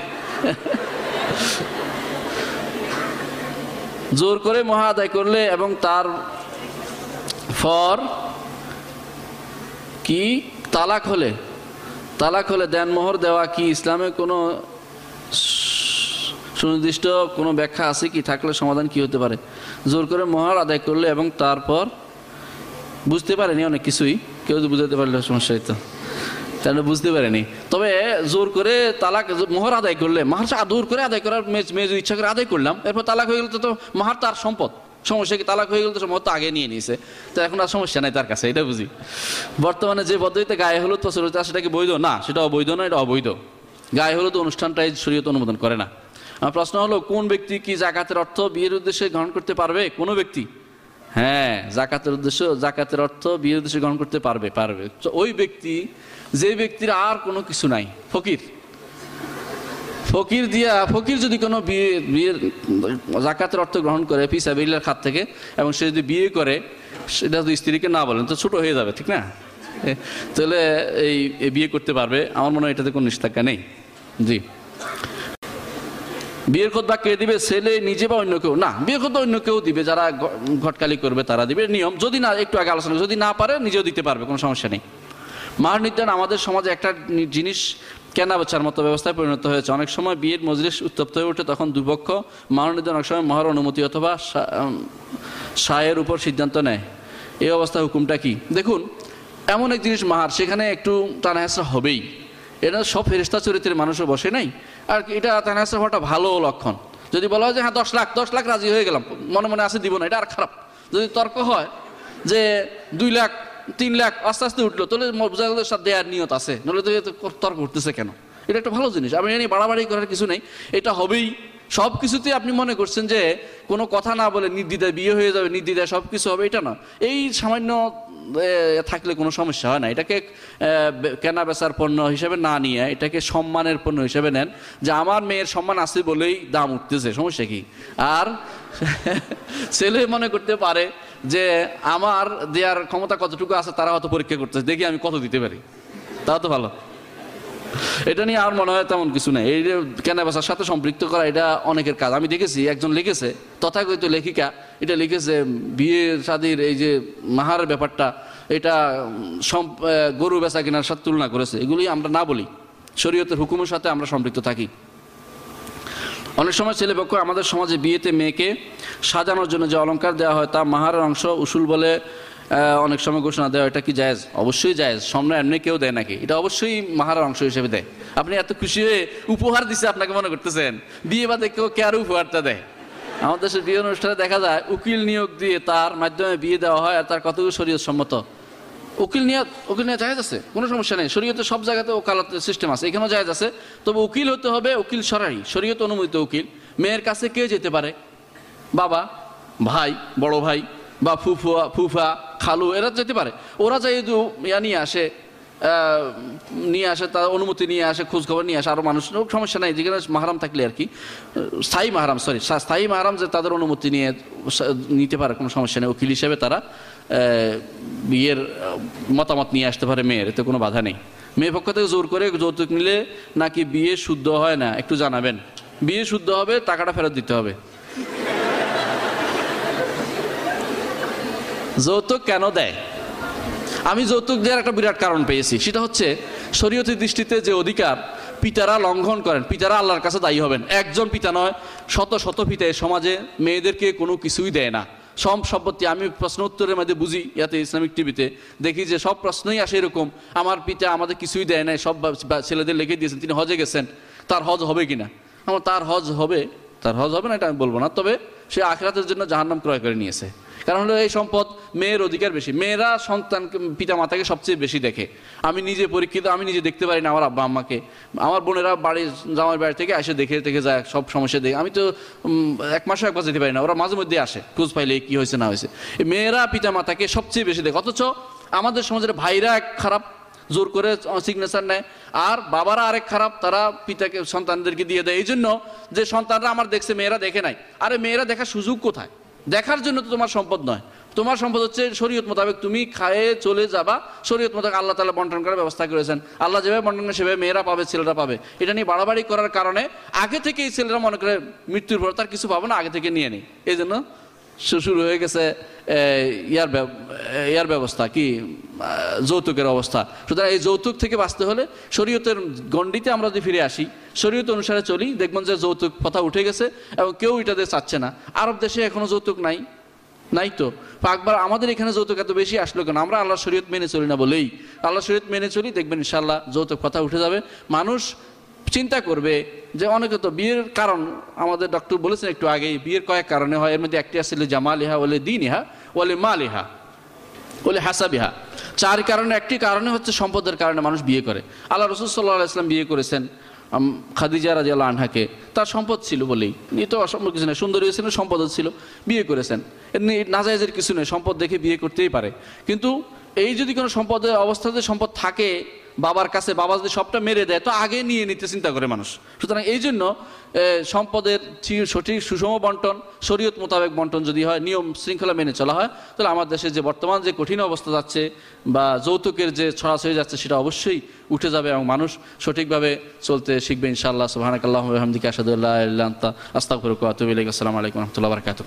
জোর করে মহা আদায় করলে এবং তার ফর কি? তালাক হলে। তালাক হলে দেন মোহর দেওয়া কি? ইসলামে কোনো সুনির্দিষ্ট কোনো ব্যাখ্যা আছে কি? থাকলে সমাধান কি হতে পারে? জোর করে মহার আদায় করলে এবং তারপর বুঝতে পারেনি অনেক কিছুই। কেউ বুঝাতে পারলে সমস্যা হতো তাহলে বুঝতে পারেনি। তবে জোর করে তালাক মোহর আদায় করলে, মাহার জোর করে আদায় করার মেয়ে যদি ইচ্ছা করে আদায় করলাম, এরপর তালাক হয়ে গেলে তো মাহার তার সম্পদ। সমস্যা কি তালাক হয়ে গেলে তো সম্পদ তো আগে নিয়ে নিয়েছে। তো এখন আর সমস্যা নাই তার কাছে, এটা বুঝি। বর্তমানে যে পদ্ধতিতে গায়ে হলুদ প্রচলিত সেটা কি বৈধ? না, সেটা অবৈধ না এটা অবৈধ। গায়ে হলুদ অনুষ্ঠানটাই শরীয়ত অনুমোদন করে না। আমার প্রশ্ন হলো, কোন ব্যক্তি কি জাকাতের অর্থ বিয়ের উদ্দেশ্যে গ্রহণ করতে পারবে? কোনো ব্যক্তি। হ্যাঁ জাকাতের উদ্দেশ্য, জাকাতের অর্থ বিয়ের উদ্দেশ্যে গ্রহণ করতে পারবে পারবে। ওই ব্যক্তি, যে ব্যক্তির আর কোনো কিছু নাই, ফকির। ফকির দিয়া, ফকির যদি কোনো বিয়ে বিয়ের জাকাতের অর্থ গ্রহণ করে পিসাবিল্লার খাত থেকে, এবং সে যদি বিয়ে করে, সেটা যদি স্ত্রীকে না বলেন, তো ছোট হয়ে যাবে, ঠিক না? তাহলে এই বিয়ে করতে পারবে। আমার মনে হয় এটাতে কোনো নিষেধাজ্ঞা নেই। জি। বিয়ের খোদবা কে দিবে ছেলে নিজে বা অন্য কেউ? না, বিয়ের খোদবা অন্য কেউ দিবে, যারা ঘটকালি করবে তারা দিবে। নিয়ম, যদি না, একটু আগে আলোচনা, যদি না পারে, নিজেও দিতে পারবে, কোনো সমস্যা নেই। মার নির্যাতন আমাদের সমাজে একটা জিনিস কেনা বেচার মতো ব্যবস্থায় পরিণত হয়েছে। অনেক সময় বিয়ের মজলিস উত্তপ্ত হয়ে ওঠে, তখন দুপক্ষ মার নির্যাতন অনেক সময় মহার অনুমতি অথবা সায়ের উপর সিদ্ধান্ত নেয়। এই অবস্থায় হুকুমটা কি? দেখুন, এমন এক জিনিস মাহার সেখানে একটু টানাহেসা হবেই। এটা সব ফেরিস্তা চরিত্রের মানুষও বসে নাই। আর এটা টানাহেসা হওয়াটা ভালো লক্ষণ। যদি বলা হয় যে হ্যাঁ দশ লাখ দশ লাখ রাজি হয়ে গেলাম, মনে মনে আছে দিব না, এটা আর খারাপ। যদি তর্ক হয় যে, দুই লাখ, তিন লাখ, আস্তে আস্তে উঠল, তাহলে গেল সাথে দেওয়ার নিয়ত আছে, নাহলে তো তর্ক উঠতেছে কেন? এটা একটা ভালো জিনিস, আমি জানি বাড়াবাড়ি করার কিছু নেই, এটা হবেই। সব কিছুতে আপনি মনে করছেন যে, কোনো কথা না বলে নির্দ্বিধায় বিয়ে হয়ে যাবে, নির্দ্বিধায় সব কিছু হবে, এটা না। এই সামান্য থাকলে কোনো সমস্যা হয় না। এটাকে কেনা বেচার পণ্য হিসেবে না নিয়ে এটাকে সম্মানের পণ্য হিসেবে নেন, যে আমার মেয়ের সম্মান আছে বলেই দাম উঠতেছে, সমস্যা কি? আর (laughs) ছেলে মনে করতে পারে যে আমার দেওয়ার ক্ষমতা কতটুকু আছে তারা হয়তো পরীক্ষা করতেছে, দেখি আমি কত দিতে পারি। তাও তো ভালো। এটা নিয়ে আমার মনে হয় তেমন কিছু নেই। এই যে কেনাবেচার সাথে সম্পৃক্ত করা, এটা অনেকের কাজ। আমি দেখেছি, একজন লিখেছে, তথাকথিত লেখিকা এটা লিখেছে, বিয়ে শাদির এই যে মাহারের ব্যাপারটা, এটা গরু বেচা কেনার সাথে তুলনা করেছে। এগুলি আমরা না বলি। শরীয়তের হুকুমের সাথে আমরা সম্পৃক্ত থাকি। অনেক সময় ছেলেপক্ষ আমাদের সমাজে বিয়েতে মেয়েকে সাজানোর জন্য যে অলংকার দেওয়া হয়, তা মাহারের অংশ, উসুল বলে অনেক সময় ঘোষণা দেওয়া এটা কি জায়েজ? অবশ্যই জায়েজ। সামনে এমনি কেউ দেয় নাকি? এটা অবশ্যই মাহারের অংশ হিসেবে দেয়। আপনি এত খুশি হয়ে উপহার দিছে, আপনাকে মনে করতেছেন? বিয়ে বাদে কেউ কে আর উপহারটা দেয়? আমাদের দেশের বিয়ে অনুষ্ঠানে দেখা যায়, উকিল নিয়োগ দিয়ে তার মাধ্যমে বিয়ে দেওয়া হয় আর তার কতগুলো শরীয়ত সম্মত? উকিল নিয়ে উকিল নিয়ে জায়েজ আছে? কোনো সমস্যা নেই। শরীয়তে সব জায়গাতে ওকালতের সিস্টেম আছে। এখানেও জায়েজ আছে। তবে উকিল হতে হবে উকিল সরাই শরীয়ত অনুমোদিত উকিল। মেয়ের কাছে কে যেতে পারে? বাবা, ভাই, বড় ভাই বা ফুফুয়া, ফুফা, খালু, এরা যেতে পারে। ওরা যাই ইয়া নিয়ে আসে। নিয়ে আসে, তার অনুমতি নিয়ে আসে খোঁজ খবর নিয়ে আসে আরও মানুষ সমস্যা নাই, যেখানে মাহারাম থাকলে আর কি। স্থায়ী মাহারাম সরি স্থায়ী মাহারাম যে তাদের অনুমতি নিয়ে নিতে পারে, কোনো সমস্যা নেই। উকিল হিসেবে তারা বিয়ের মতামত নিয়ে আসতে পারে মেয়ের, এতে কোনো বাধা নেই। মেয়ে পক্ষ থেকে জোর করে যৌতুক নিলে নাকি বিয়ে শুদ্ধ হয় না, একটু জানাবেন। বিয়ে শুদ্ধ হবে, টাকাটা ফেরত দিতে হবে। যৌতুক কেন দেয়? আমি যৌতুক দেওয়ার একটা বিরাট কারণ পেয়েছি। সেটা হচ্ছে শরীয়তের দৃষ্টিতে যে অধিকার পিতারা লঙ্ঘন করেন, পিতারা আল্লাহর কাছে দায়ী হবেন। একজন পিতা নয়, শত শত পিতা সমাজে মেয়েদেরকে কোনো কিছুই দেয় না। সব সম্পত্তি, আমি প্রশ্ন উত্তরের মধ্যে বুঝি, ইয়াতে ইসলামিক টিভিতে। দেখি যে সব প্রশ্নই আসে এরকম, আমার পিতা আমাদের কিছুই দেয় নাই, সব ছেলেদের লিখে দিয়েছেন, তিনি হজে গেছেন, তার হজ হবে কিনা? আমার তার হজ হবে, তার হজ হবে না, এটা আমি বলব না, তবে সে আখরাতের জন্য জাহান্নাম ক্রয় করে নিয়েছে। কারণ হলো এই সম্পদ মেয়ের অধিকার বেশি। মেয়েরা সন্তান পিতা মাতাকে সবচেয়ে বেশি দেখে। আমি নিজে পরীক্ষিত, আমি নিজে দেখতে পারি না আমার আব্বা আম্মাকে। আমার বোনেরা বাড়ির জামাই বাড়ি থেকে এসে দেখে দেখে যায়, সব সমস্যা দেখে। আমি তো এক মাসে একবার যেতে পারি না। ওরা মাঝে মধ্যে আসে, খোঁজ পাইলে কি হয়েছে, না হয়েছে। মেয়েরা পিতা মাতাকে সবচেয়ে বেশি দেখে। অথচ আমাদের সমাজের ভাইরা এক খারাপ জোর করে সিগনেচার নেয়। আর বাবারা আরেক খারাপ, তারা পিতাকে, সন্তানদেরকে দিয়ে দেয়। এই জন্য যে সন্তানরা আমার দেখছে, মেয়েরা দেখে নাই। আরে মেয়েরা দেখার সুযোগ কোথায়? দেখার জন্য তো তোমার সম্পদ নয়। তোমার সম্পদ হচ্ছে শরীয়ত মোতাবেক তুমি খায়ে চলে যাবা। শরীয়ত মোতাবেক আল্লাহ তালা বন্টন করার ব্যবস্থা করেছেন। আল্লাহ যেভাবে বন্টন করে সেভাবে মেয়েরা পাবে, ছেলেরা পাবে। এটা নিয়ে বাড়াবাড়ি করার কারণে আগে থেকে এই ছেলেরা মনে করে মৃত্যুর পর তার কিছু পাবো না, আগে থেকে নিয়ে নেই। এই জন্য শ্বশুর হয়ে গেছে। ইয়ার ইয়ার ব্যবস্থা কি? যৌতুকের অবস্থা। সুতরাং এই যৌতুক থেকে বাঁচতে হলে শরীয়তের গণ্ডিতে আমরা যদি ফিরে আসি, শরীয়ত অনুসারে চলি, দেখবেন যে যৌতুক কথা উঠে গেছে এবং কেউ এটাতে চাচ্ছে না। আরব দেশে এখনও যৌতুক নাই। নাই তো? পাকবার আমাদের এখানে যৌতুক এত বেশি আসলো কেন? আমরা আল্লাহ শরীয়ত মেনে চলি না বলেই। আল্লাহ শরীয়ত মেনে চলি, দেখবেন ইনশাল্লাহ যৌতুক কথা উঠে যাবে। মানুষ চিন্তা করবে যে অনেকে তো বিয়ের কারণ, আমাদের ডক্টর বলেছেন একটু আগেই, বিয়ের কয়েক কারণে হয়। এর মধ্যে একটি আসছিল জামাল ইহা ওলে দিন ইহা ওলে মাল ইহা ওলে হাসাবিহা। চার কারণে, একটি কারণে হচ্ছে সম্পদের কারণে মানুষ বিয়ে করে। আল্লাহ রসুল সাল্লাহ ইসলাম বিয়ে করেছেন খাদিজা রাজি আল্লাহ আনহাকে। তার সম্পদ ছিল বলেই। নিয়ে তো অসম্ভব কিছু নেই সুন্দরী ছিলেন সম্পদও ছিল, বিয়ে করেছেন। এমনি নাজায়েজের কিছু নেই, সম্পদ দেখে বিয়ে করতেই পারে। কিন্তু এই যদি কোনো সম্পদের অবস্থাতে সম্পদ থাকে বাবার কাছে বাবা যদি সবটা মেরে দেয়, তো আগে নিয়ে নিতে চিন্তা করে মানুষ। সুতরাং এই জন্য সম্পদের সঠিক সুষম বন্টন, শরীয়ত মোতাবেক বন্টন যদি হয়, নিয়ম শৃঙ্খলা মেনে চলা হয়, তাহলে আমার দেশে যে বর্তমান যে কঠিন অবস্থা যাচ্ছে বা যৌতুকের যে ছড়াছড়ি যাচ্ছে, সেটা অবশ্যই উঠে যাবে এবং মানুষ সঠিকভাবে চলতে শিখবে, ইনশাআল্লাহ। সুবাহানাকাল্লাহ হামদিকে আসাদুল্লাহ আস্তাক ফরুক আতুবিল আসসালামু আলাইকুম রহমতুল্লাহ বারকাতুহ।